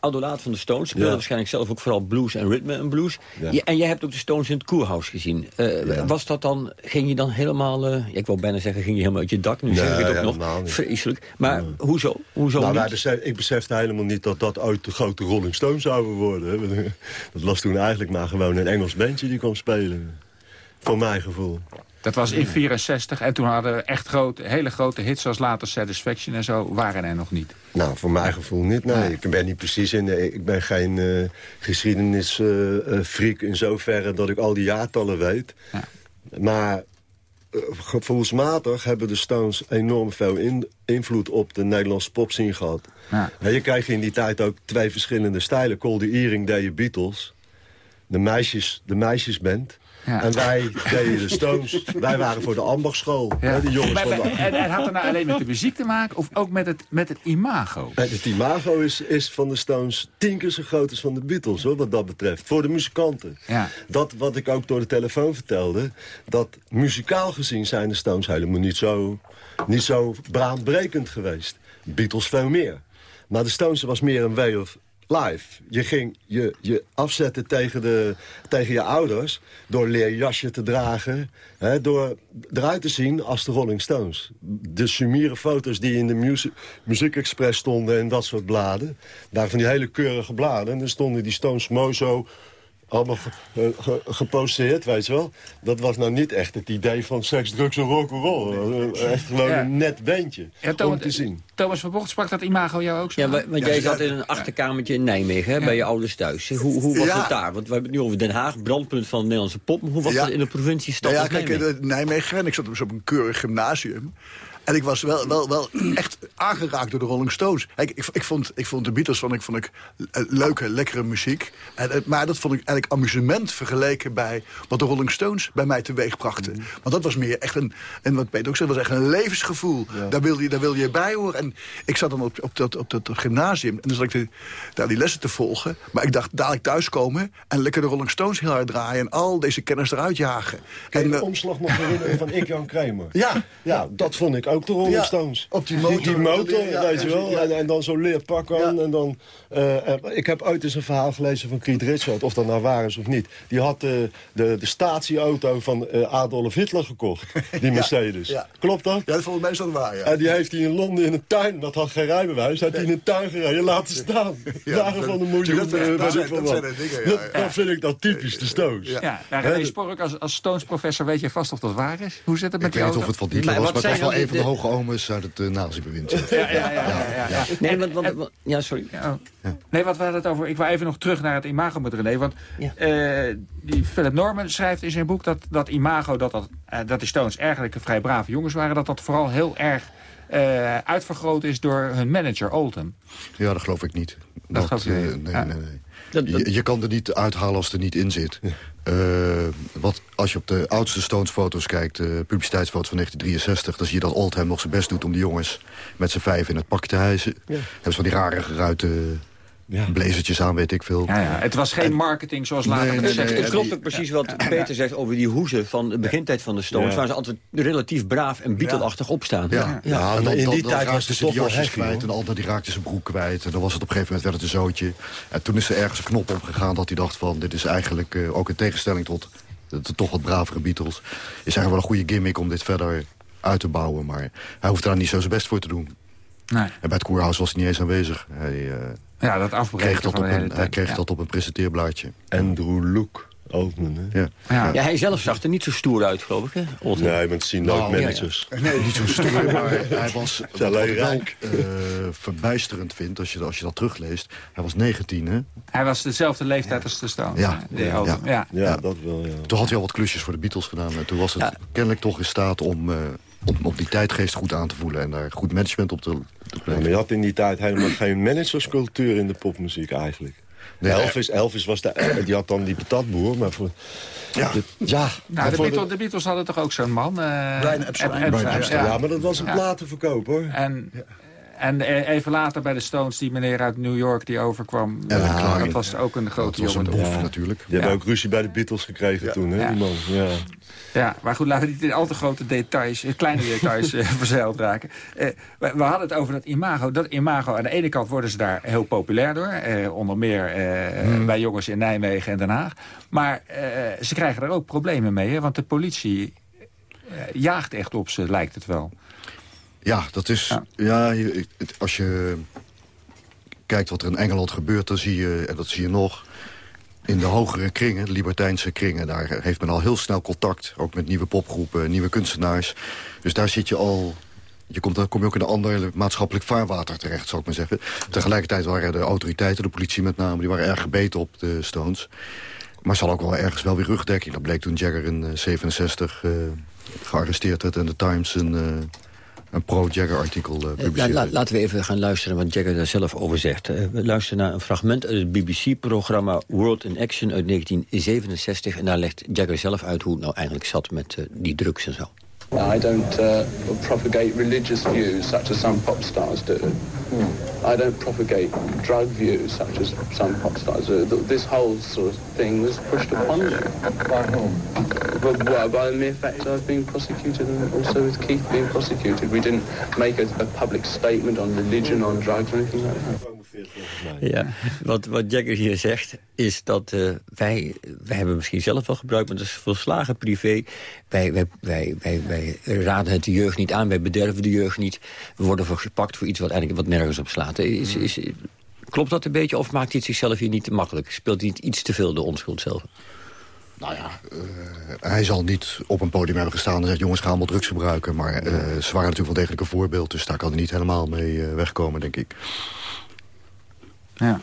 S7: adolaat van de Stones. Ik ja. waarschijnlijk zelf ook vooral blues en rhythm en blues. En jij hebt ook de Stones in het Koerhuis gezien. Uh, ja. Was dat dan, ging je dan helemaal... Uh, ik wil bijna zeggen, ging je helemaal uit je dak? Nu nee, zeg ik het ook nog. Vreselijk. Maar hoezo? hoezo
S15: nou, besef, ik besefte helemaal niet dat dat uit de grote Rolling Stones zouden worden. Hè. Dat was toen eigenlijk maar gewoon een Engels bandje die kwam spelen. Voor mijn gevoel.
S6: Dat was in 64 en toen hadden echt grote, hele grote hits zoals later Satisfaction en zo waren er nog niet.
S15: Nou, voor mijn gevoel niet. Nee, ik ben niet precies in. Ik ben geen uh, geschiedenisfreak uh, in zoverre dat ik al die jaartallen weet. Ja. Maar uh, gevoelsmatig hebben de Stones enorm veel in, invloed op de Nederlandse popscene gehad. Ja. En je krijgt in die tijd ook twee verschillende stijlen. The Earring deed je Beatles. De, meisjes, de meisjesband. Ja. En wij deden de Stones. wij waren voor de ambachtschool. Ja. Die jongens
S6: maar, van en, en had het nou alleen met de muziek te maken of ook met het, met het imago?
S15: En het imago is, is van de Stones tien keer zo groot als van de Beatles, hoor, wat dat betreft. Voor de muzikanten.
S6: Ja.
S15: Dat wat ik ook door de telefoon vertelde, dat muzikaal gezien zijn de Stones helemaal niet zo, niet zo geweest. Beatles veel meer. Maar de Stones was meer een way of live. Je ging je, je afzetten tegen, de, tegen je ouders... door leerjasje te dragen, hè, door eruit te zien als de Rolling Stones. De sumiere foto's die in de Music, Music Express stonden en dat soort bladen... waren van die hele keurige bladen. En dan stonden die Stones mooi zo allemaal ge, ge, geposteerd, weet je wel. Dat was nou niet echt het idee van seks, drugs en rock'n'roll. Echt gewoon ja. een net bandje ja, om te zien.
S6: Thomas van Bocht sprak dat imago jou ook zo
S7: Ja, want jij zat in een achterkamertje in Nijmegen, hè, bij je ouders thuis. Hoe, hoe was het daar? Want we hebben het nu over Den Haag, brandpunt van de Nederlandse pop. Hoe was dat in de provincie stad
S8: Ja, kijk, Nijmegen? Nijmegen en ik zat dus op een keurig gymnasium. En ik was wel, wel, wel echt aangeraakt door de Rolling Stones. Ik, ik, ik, vond, ik vond de Beatles vond ik, vond ik leuke, lekkere muziek. En, maar dat vond ik eigenlijk amusement vergeleken bij wat de Rolling Stones bij mij teweeg brachten. Mm. Want dat was meer echt een, en wat Peter ook zei, was echt een levensgevoel. Ja. Daar, wil je, daar wil je bij horen. En ik zat dan op, op, dat, op dat gymnasium en dan zat ik de, daar die lessen te volgen. Maar ik dacht, dadelijk thuiskomen en lekker de Rolling Stones heel hard draaien... en al deze kennis eruit jagen.
S15: Kan je en, de omslag nog herinneren van Ik Jan Kramer?
S8: Ja.
S15: Ja, dat vond ik ook de Rolling ja, Stones.
S8: Op die motor.
S15: Die, die motor, ja, weet je wel. Ja, en, en, dan zo'n leerpak aan. En dan, uh, ik heb ooit eens een verhaal gelezen van Keith Richard. Of dat nou waar is of niet. Die had uh, de, de statieauto van uh, Adolf Hitler gekocht. Die Mercedes. Klopt dat?
S8: Ja, volgens mij is dat waar,
S15: En die heeft hij in Londen in een tuin. Dat had geen rijbewijs. Heeft hij in een tuin gereden. Laten staan. Dagen van de miljoen. Dat, dat, dat, dat vind ik dat typisch de Stones.
S6: Ja, nou, René Spork, als, als Stones-professor weet je vast of dat waar is. Hoe zit het met
S9: ik
S6: die
S9: weet niet of het van Hitler was, maar het was wel een van de hoge omes uit het uh, nazi-bewind.
S6: Ja, ja, ja, ja, ja.
S7: Nee, want, want, ja, sorry. Ja.
S6: Nee, wat we hadden het over... Ik wil even nog terug naar het imago met René. Want uh, die Philip Norman schrijft in zijn boek dat dat imago... dat, dat, uh, dat die Stones eigenlijk vrij brave jongens waren... dat dat vooral heel erg uh, uitvergroot is door hun manager Oldham.
S9: Ja, dat geloof ik niet.
S6: Dat, dat geloof
S9: ik niet. Nee, nee, nee. Dat, dat... Je, je, kan er niet uithalen als er niet in zit. Uh, wat, als je op de oudste Stones-foto's kijkt, uh, publiciteitsfoto's van 1963... dan zie je dat Oldham nog zijn best doet om die jongens met z'n vijf in het pak te hijsen. Ja. Hebben ze van die rare geruite ja. blazertjes aan, weet ik veel.
S6: Ja, ja. Het was geen marketing zoals later
S7: nee, nee, nee, Het klopt ook precies wat Peter zegt over die hoezen van de begintijd van de Stones... waar ze altijd relatief braaf en Beatle-achtig opstaan.
S9: Ja, ja. en dan, in die dan, tijd was ze die jasjes kwijt en dan die raakte zijn broek kwijt. En dan was het op een gegeven moment werd het een zootje. En toen is er ergens een knop opgegaan dat hij dacht van... dit is eigenlijk uh, ook in tegenstelling tot de toch wat bravere Beatles... is eigenlijk wel een goede gimmick om dit verder uit te bouwen. Maar hij hoeft daar niet zo zijn best voor te doen. Nee. En bij het Koerhuis was hij niet eens aanwezig. Hij, uh,
S6: ja, dat
S9: kreeg dat op een, Hij kreeg ja. dat op een presenteerblaadje.
S15: Andrew Look. Oldman,
S7: hè? Ja. Ja. ja. hij zelf zag er niet zo stoer uit, geloof ik, hè?
S15: Oldman. Nee, met zien nooit nou, managers.
S9: Nee, niet zo stoer, maar hij was... Wat ik wel uh, verbijsterend vind, als je, als je dat terugleest... Hij was 19, hè?
S6: Hij was dezelfde leeftijd als de Stones.
S9: Ja,
S6: ja,
S9: ja. ja. dat wel, ja. Toen had hij al wat klusjes voor de Beatles gedaan. En toen was het kennelijk toch in staat om... Uh, om, om die tijdgeest goed aan te voelen en daar goed management op te, te
S15: ja, maar je had in die tijd helemaal geen managerscultuur in de popmuziek eigenlijk. Nee, Elvis, Elvis was de, die had dan die patatboer, maar voor...
S9: Ja,
S15: de,
S6: ja nou, de, Beatles, de, Beatles, hadden toch ook zo'n man? Uh,
S8: Brian Epstein.
S15: Ja. ja. maar dat was een platenverkoop, hoor.
S6: En, en e- even later bij de Stones, die meneer uit New York die overkwam. Ja, dat was ook een grote jongen.
S9: Dat was een boef, natuurlijk.
S15: Die hebben ook ruzie bij de Beatles gekregen toen, hè, die man. Ja.
S6: Ja, maar goed, laten we niet in al te grote details, eh, kleine details uh, verzeild raken. Uh, we, we, hadden het over dat imago. Dat imago, aan de ene kant worden ze daar heel populair door. Uh, onder meer hmm. bij jongens in Nijmegen en Den Haag. Maar ze krijgen er ook problemen mee, hè, want de politie jaagt echt op ze, lijkt het wel.
S9: Ja, dat is... Ja, ja als je kijkt wat er in Engeland gebeurt, dan zie je, en dat zie je nog in de hogere kringen, de libertijnse kringen... daar heeft men al heel snel contact, ook met nieuwe popgroepen, nieuwe kunstenaars. Dus daar zit je al... Je komt, dan kom je ook in een ander maatschappelijk vaarwater terecht, zou ik maar zeggen. Tegelijkertijd waren de autoriteiten, de politie met name... die waren erg gebeten op de Stones. Maar ze hadden ook wel ergens wel weer rugdekking. Dat bleek toen Jagger in 67 uh, eh, gearresteerd werd... en de Times een, uh, een pro-Jagger-artikel uh, publiceerde.
S7: laten we even gaan luisteren wat Jagger daar zelf over zegt. we luisteren naar een fragment uit het BBC-programma World in Action uit 1967. En daar legt Jagger zelf uit hoe het nou eigenlijk zat met die drugs en zo.
S16: I don't uh, propagate religious views such as some pop stars do. Hmm. I don't propagate drug views such as some pop stars do. This whole sort of thing was pushed upon me. By whom? By, by the mere fact I've been prosecuted and also with Keith being prosecuted. We didn't make a, a public statement on religion, on drugs or anything like that.
S7: Ja, wat, wat Jagger hier zegt is dat uh, wij, wij hebben misschien zelf wel gebruikt... maar dat is volslagen privé. Wij, wij, wij, wij, wij raden het de jeugd niet aan, wij bederven de jeugd niet. We worden voor gepakt voor iets wat eigenlijk wat nergens op slaat. Is, is, klopt dat een beetje of maakt hij het zichzelf hier niet te makkelijk? Speelt hij niet iets te veel de onschuld zelf?
S9: Nou ja, uh, hij zal niet op een podium hebben gestaan en zegt... jongens, gaan allemaal drugs gebruiken. Maar uh, ze waren natuurlijk wel degelijk een voorbeeld. Dus daar kan hij niet helemaal mee uh, wegkomen, denk ik.
S6: Ja.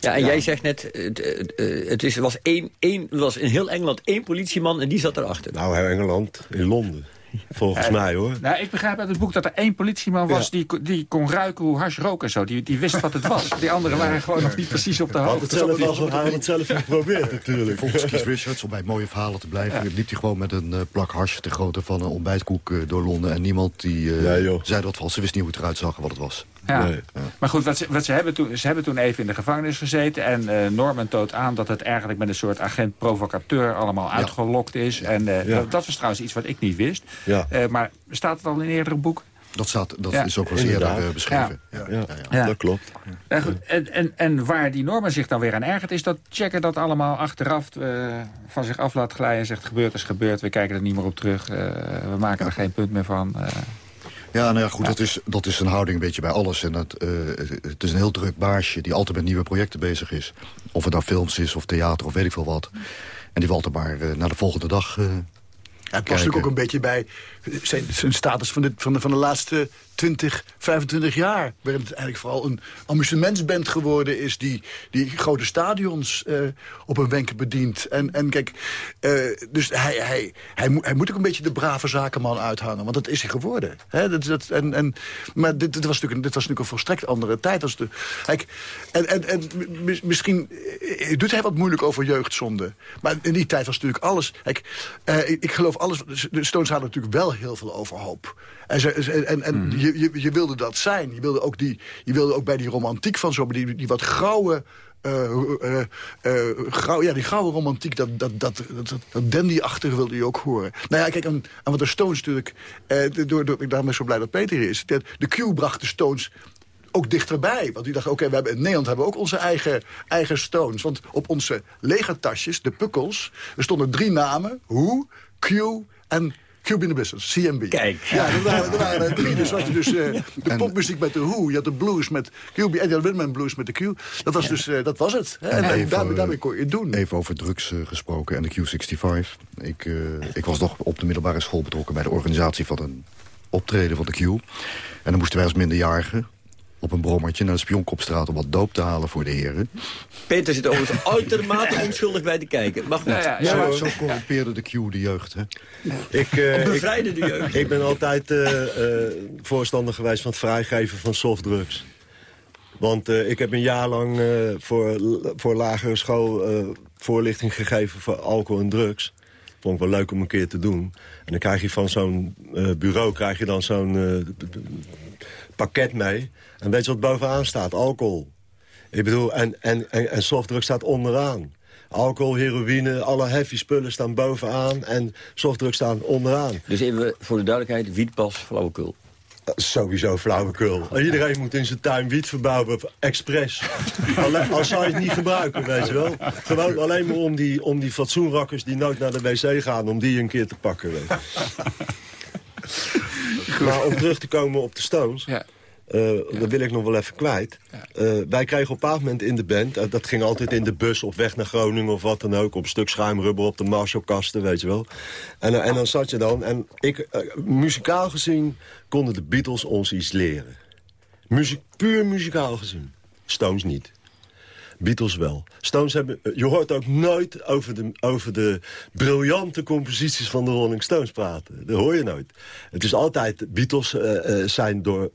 S7: Ja, en jij zegt net, het, het is, was, één, één, was in heel Engeland één politieman en die zat erachter.
S15: Nou, heel Engeland, in Londen. Volgens mij, hoor.
S6: Nou, ik begrijp uit het boek dat er één politieman was... die, die kon ruiken hoe hash rook en zo. Die, die wist wat het was. Die anderen waren gewoon nog niet precies op de hoogte.
S15: Hij had het zelf geprobeerd, natuurlijk.
S9: Volgens Keith Richards, om bij mooie verhalen te blijven... liep hij gewoon met een plak hash te grootte van een ontbijtkoek door Londen. En niemand die uh, zei dat vals. Ze wist niet hoe het eruit zag en wat het was.
S6: Ja. Maar goed, wat ze, wat ze, hebben toen, ze hebben toen even in de gevangenis gezeten... en uh, Norman toont aan dat het eigenlijk met een soort agent-provocateur... allemaal uitgelokt is. En uh, dat, was trouwens iets wat ik niet wist. Uh, maar staat het al in eerdere boeken?
S9: Dat, staat, dat is ook wel eens eerder beschreven.
S15: Ja. Ja. dat klopt.
S6: goed, en, en, en waar die Norman zich dan weer aan ergert... is dat Checker dat allemaal achteraf van zich af laat glijden... en zegt, gebeurd is gebeurd, we kijken er niet meer op terug... we maken er geen punt meer van...
S9: Ja, nou ja, goed, Dat, is, dat is een houding een beetje bij alles. En dat, uh, het is een heel druk baasje die altijd met nieuwe projecten bezig is. Of het nou films is, of theater, of weet ik veel wat. En die valt er maar uh, naar de volgende dag uh,
S8: Het past natuurlijk ook een beetje bij zijn, zijn status van de, van, de, van de laatste 20, 25 jaar. Waarin het eigenlijk vooral een amusementsband geworden is... die, die grote stadions uh, op een wenken bedient. En, en kijk, uh, dus hij, hij, hij, moet, hij moet ook een beetje de brave zakenman uithangen. Want dat is hij geworden. Hè? Dat, dat, en, en, maar dit, was natuurlijk, dit was natuurlijk een volstrekt andere tijd. Als de, kijk, en, en, en misschien uh, doet hij wat moeilijk over jeugdzonde. Maar in die tijd was natuurlijk alles... Kijk, ik, ik geloof alles... De Stones hadden natuurlijk wel heel veel overhoop. En, ze, en, en hmm. je, je, wilde dat zijn. Je wilde ook, die, je wilde ook bij die romantiek van zo... die, die wat grauwe uh, uh, uh, grauw, ja, die gouden romantiek, dat, dat, dat, dat, dat dandy-achtige wilde je ook horen. Nou ja, kijk, aan, aan wat de Stones natuurlijk... door, door, ik ben zo blij dat Peter hier is. De, de Q bracht de Stones ook dichterbij. Want die dacht, oké, we hebben in Nederland hebben we ook onze eigen, eigen Stones. Want op onze legertasjes, de pukkels, er stonden drie namen. Who, Q en Cube in the Business, CMB.
S7: Kijk.
S8: Ja, er waren, er waren drie. Dus had je dus uh, de popmuziek met de Who, je had de blues met QB en de rhythm blues met de Q. Dat was, dus, uh, dat, was het. Hè? En, en daarmee, daarmee kon je het doen.
S9: Even over drugs uh, gesproken en de Q65. Ik, ik was nog op de middelbare school betrokken bij de organisatie van een optreden van de Q. En dan moesten wij als minderjarigen op een brommertje naar de Spionkopstraat... om wat doop te halen voor de heren.
S7: Peter zit overigens uitermate onschuldig bij te kijken. Maar goed. Ja,
S9: ja, ja, zo corrumpeerde de Q de jeugd, hè?
S15: Ik, uh,
S7: bevrijde de jeugd.
S15: Ik ben altijd uh, uh, voorstander geweest van het vrijgeven van softdrugs. Want ik heb een jaar lang voor, voor lagere school voorlichting gegeven voor alcohol en drugs. Vond ik wel leuk om een keer te doen. En dan krijg je van zo'n bureau krijg je dan zo'n pakket mee. En weet je wat bovenaan staat? Alcohol. Ik bedoel, en, en, en, en softdruk staat onderaan. Alcohol, heroïne, alle heavy spullen staan bovenaan en softdrugs staan onderaan.
S7: Dus even voor de duidelijkheid, wietpas, flauwekul.
S15: Sowieso flauwekul. Iedereen moet in zijn tuin wiet verbouwen, expres. Al zou je het niet gebruiken, weet je wel. Gewoon alleen maar om die, om die fatsoenrakkers die nooit naar de wc gaan... om die een keer te pakken, weet. maar om terug te komen op de Stones... Ja. Uh, Dat wil ik nog wel even kwijt. Uh, wij kregen op een bepaald moment in de band... Uh, dat ging altijd in de bus op weg naar Groningen of wat dan ook... op een stuk schuimrubber op de Marshallkasten, weet je wel. En, en dan zat je dan... en ik, muzikaal gezien konden de Beatles ons iets leren. Muziek, puur muzikaal gezien. Stones niet. Beatles wel. Stones hebben... Eh, je hoort ook nooit over de, over de briljante composities van de Rolling Stones praten. Dat hoor je nooit. Het is altijd... Beatles uh, uh, zijn door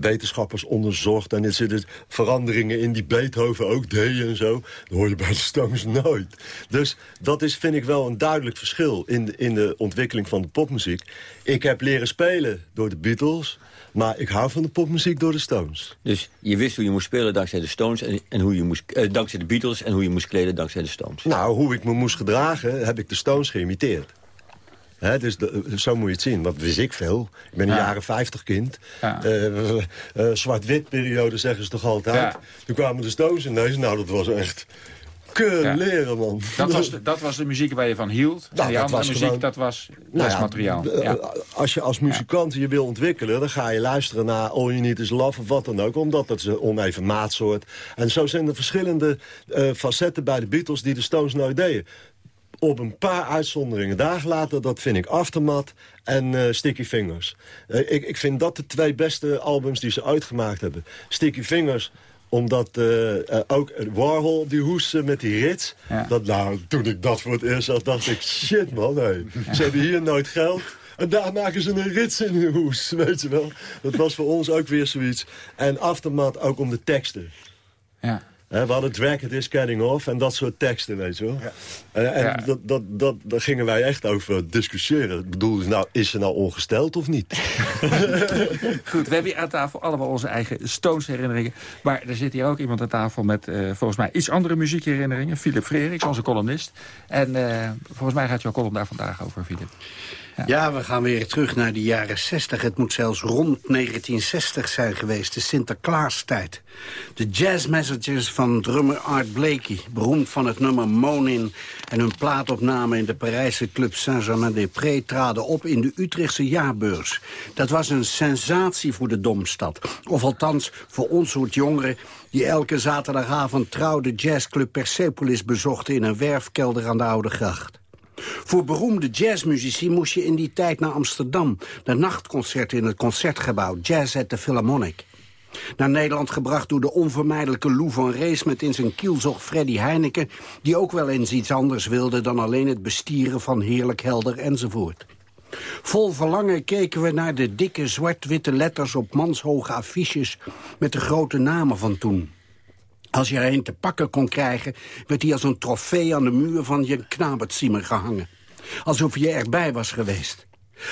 S15: wetenschappers onderzocht. En er zitten veranderingen in die Beethoven ook deed en zo. Dat hoor je bij de Stones nooit. Dus dat is, vind ik wel een duidelijk verschil in de, in de ontwikkeling van de popmuziek. Ik heb leren spelen door de Beatles... Maar ik hou van de popmuziek door de Stones.
S7: Dus je wist hoe je moest spelen dankzij de Stones... en, en hoe je moest, eh, dankzij de Beatles en hoe je moest kleden dankzij de Stones?
S15: Nou, hoe ik me moest gedragen, heb ik de Stones geïmiteerd. He, dus zo moet je het zien. Wat wist ik veel. Ik ben een jaren 50 kind. Ja. Uh, uh, Zwart-wit periode zeggen ze toch altijd. Toen kwamen de Stones ineens. Nou, dat was echt leren, man.
S6: Dat was, de, dat was de muziek waar je van hield. Nou, en die andere muziek, dat was lesmateriaal. Nou ja,
S15: Als je als muzikant je wil ontwikkelen... dan ga je luisteren naar All You Need Is Love of wat dan ook. Omdat dat ze oneven maatsoort. En zo zijn er verschillende uh, facetten bij de Beatles... die de Stones nooit deden op een paar uitzonderingen. Dagen later, dat vind ik Aftermath en uh, Sticky Fingers. Uh, ik, ik vind dat de twee beste albums die ze uitgemaakt hebben. Sticky Fingers omdat uh, uh, ook Warhol, die hoes met die rits. Dat, nou, toen ik dat voor het eerst zag, dacht ik... shit man, hey, ze hebben hier nooit geld. En daar maken ze een rits in hun hoes, weet je wel. Dat was voor ons ook weer zoiets. En Aftermath ook om de teksten. Ja we hadden Drag It Is Getting Off en dat soort teksten, weet je wel. Ja. En, en dat, dat, dat, daar gingen wij echt over discussiëren. Ik bedoel, nou, is ze nou ongesteld of niet?
S6: Goed, we hebben hier aan tafel allemaal onze eigen Stones-herinneringen. Maar er zit hier ook iemand aan tafel met uh, volgens mij iets andere muziekherinneringen. Philip Freriks, onze columnist. En uh, volgens mij gaat jouw column daar vandaag over, Philip.
S17: Ja. we gaan weer terug naar de jaren 60. Het moet zelfs rond 1960 zijn geweest, de Sinterklaastijd. De jazz messages van drummer Art Blakey, beroemd van het nummer Monin... en hun plaatopname in de Parijse club Saint-Germain-des-Prés... traden op in de Utrechtse jaarbeurs. Dat was een sensatie voor de Domstad. Of althans voor ons soort jongeren die elke zaterdagavond trouw de jazzclub Persepolis bezochten... in een werfkelder aan de Oude Gracht. Voor beroemde jazzmuzici moest je in die tijd naar Amsterdam. De nachtconcerten in het Concertgebouw, Jazz at the Philharmonic. Naar Nederland gebracht door de onvermijdelijke Lou van Rees... met in zijn kielzog Freddy Heineken... die ook wel eens iets anders wilde dan alleen het bestieren van heerlijk helder enzovoort. Vol verlangen keken we naar de dikke zwart-witte letters op manshoge affiches... met de grote namen van toen. Als je er een te pakken kon krijgen, werd hij als een trofee aan de muur van je knabertziemer gehangen. Alsof je erbij was geweest.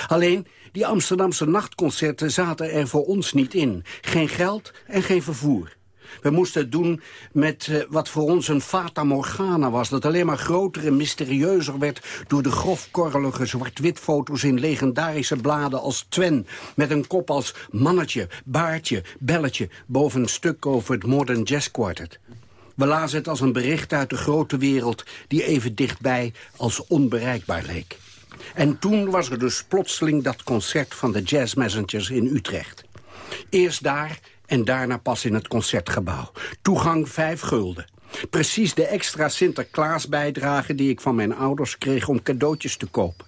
S17: Alleen, Die Amsterdamse nachtconcerten zaten er voor ons niet in. Geen geld en geen vervoer. We moesten het doen met uh, wat voor ons een fata morgana was... dat alleen maar groter en mysterieuzer werd... door de grofkorrelige zwart-wit foto's in legendarische bladen als Twen... met een kop als mannetje, baardje, belletje... boven een stuk over het Modern Jazz Quartet. We lazen het als een bericht uit de grote wereld... die even dichtbij als onbereikbaar leek. En toen was er dus plotseling dat concert van de Jazz Messengers in Utrecht. Eerst daar en daarna pas in het Concertgebouw. Toegang vijf gulden. Precies de extra Sinterklaasbijdrage die ik van mijn ouders kreeg om cadeautjes te kopen.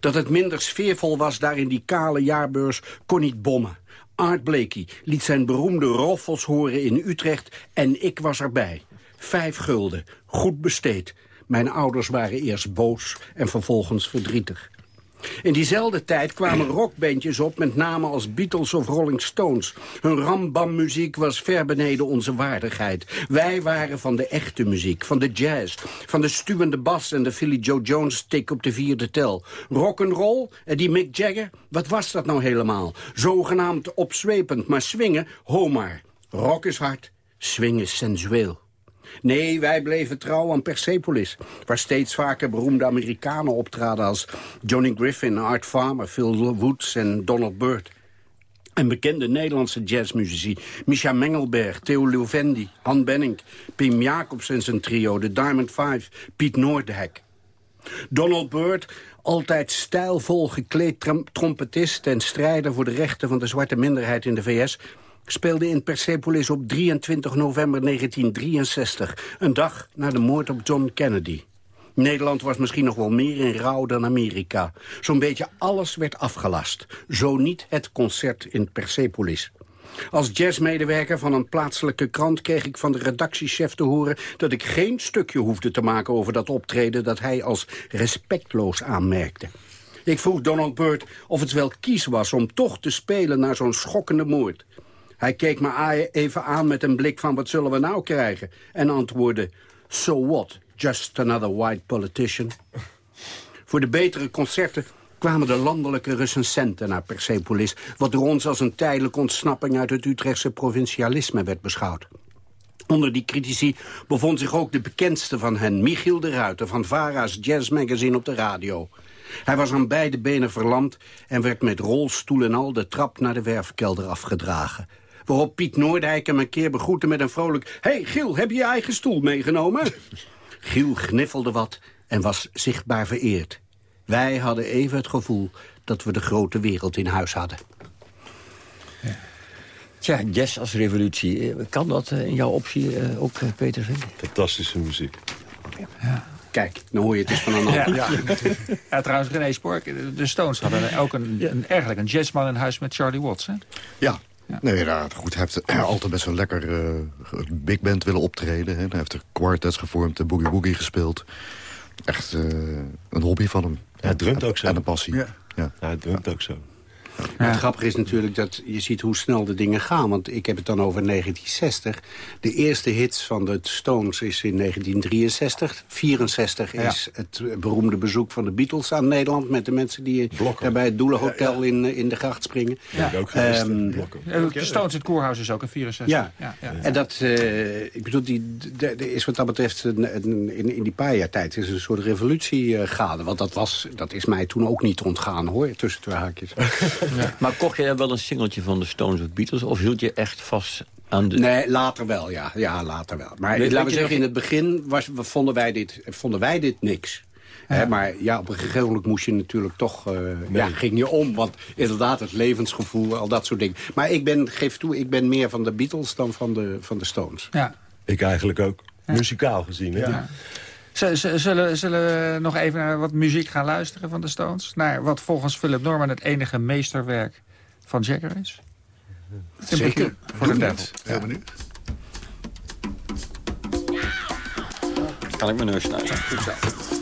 S17: Dat het minder sfeervol was daar in die kale jaarbeurs kon niet bommen. Art Blakey liet zijn beroemde roffels horen in Utrecht en ik was erbij. Vijf gulden, goed besteed. Mijn ouders waren eerst boos en vervolgens verdrietig. In diezelfde tijd kwamen rockbandjes op met namen als Beatles of Rolling Stones. Hun rambam-muziek was ver beneden onze waardigheid. Wij waren van de echte muziek, van de jazz, van de stuwende bas en de Philly Joe Jones tik op de vierde tel. Rock'n'roll en die Mick Jagger, wat was dat nou helemaal? Zogenaamd opzwepend, maar swingen, ho maar. Rock is hard, swingen sensueel. Nee, wij bleven trouw aan Persepolis... waar steeds vaker beroemde Amerikanen optraden... als Johnny Griffin, Art Farmer, Phil Woods en Donald Byrd. En bekende Nederlandse jazzmuzici. Micha Mengelberg, Theo Louvendi, Han Benning... Pim Jacobs en zijn trio, de Diamond Five, Piet Noordhek. Donald Byrd, altijd stijlvol gekleed trompetist... en strijder voor de rechten van de zwarte minderheid in de VS speelde in Persepolis op 23 november 1963. Een dag na de moord op John Kennedy. Nederland was misschien nog wel meer in rouw dan Amerika. Zo'n beetje alles werd afgelast. Zo niet het concert in Persepolis. Als jazzmedewerker van een plaatselijke krant kreeg ik van de redactiechef te horen dat ik geen stukje hoefde te maken over dat optreden dat hij als respectloos aanmerkte. Ik vroeg Donald Byrd of het wel kies was om toch te spelen naar zo'n schokkende moord. Hij keek me even aan met een blik van wat zullen we nou krijgen? En antwoordde, so what, just another white politician. Voor de betere concerten kwamen de landelijke recensenten naar Persepolis... wat door ons als een tijdelijke ontsnapping uit het Utrechtse provincialisme werd beschouwd. Onder die critici bevond zich ook de bekendste van hen... Michiel de Ruiter van Vara's Jazz Magazine op de radio. Hij was aan beide benen verlamd en werd met rolstoel en al de trap naar de werfkelder afgedragen. Waarop Piet Noordijk hem een keer begroette met een vrolijk... hey, Giel, heb je je eigen stoel meegenomen? Giel gniffelde wat en was zichtbaar vereerd. Wij hadden even het gevoel dat we de grote wereld in huis hadden.
S7: Ja. Tja, jazz als revolutie. Eh, kan dat eh, in jouw optie eh, ook, Peter vinden?
S15: Fantastische muziek.
S17: Ja. Kijk, dan hoor je het dus van een ander.
S18: Ja, ja. trouwens, René Spork, de Stones hadden ook een, een, eigenlijk een jazzman in huis met Charlie Watts, hè?
S9: Ja, Nee, nou, goed, hij heeft altijd best wel lekker uh, big band willen optreden. Hè. Hij heeft de quartets gevormd, de boogie woogie gespeeld. Echt uh, een hobby van hem.
S15: Hij drumt ook zo.
S9: En een passie. Ja.
S15: Ja. Hij drumt ook zo.
S17: Het grappige is natuurlijk dat je ziet hoe snel de dingen gaan. Want ik heb het dan over 1960. De eerste hits van de Stones is in 1963. 64 is het beroemde bezoek van de Beatles aan Nederland... met de mensen die daar bij het Doelenhotel In, in de gracht springen.
S18: Ja. Ook um, de Stones, het koorhuis is ook in 64.
S17: Ja, ja. en dat, uh, ik bedoel, die, de, is wat dat betreft... in, in die paar jaar tijd is een soort revolutie uh, gaande. Want dat, was, dat is mij toen ook niet ontgaan, hoor, tussen twee haakjes.
S7: Ja. Maar kocht je wel een singeltje van de Stones of Beatles? Of hield je echt vast aan de...
S17: Nee, later wel, ja. Ja, later wel. Maar laten we zeggen, in het begin was, vonden, wij dit, vonden wij dit niks. Ja. maar ja, op een gegeven moment moest je natuurlijk toch... Uh, ja, ging je om, want inderdaad het levensgevoel, al dat soort dingen. Maar ik ben, geef toe, ik ben meer van de Beatles dan van de, van de Stones.
S18: Ja.
S15: Ik eigenlijk ook. Muzikaal gezien, hè? Ja.
S18: Zullen, zullen we nog even naar wat muziek gaan luisteren van de Stones? Naar wat volgens Philip Norman het enige meesterwerk van Jagger is?
S17: Zeker.
S18: Voor de Devil.
S8: Heel benieuwd.
S7: Kan ik mijn neus snuiten? Goed zo.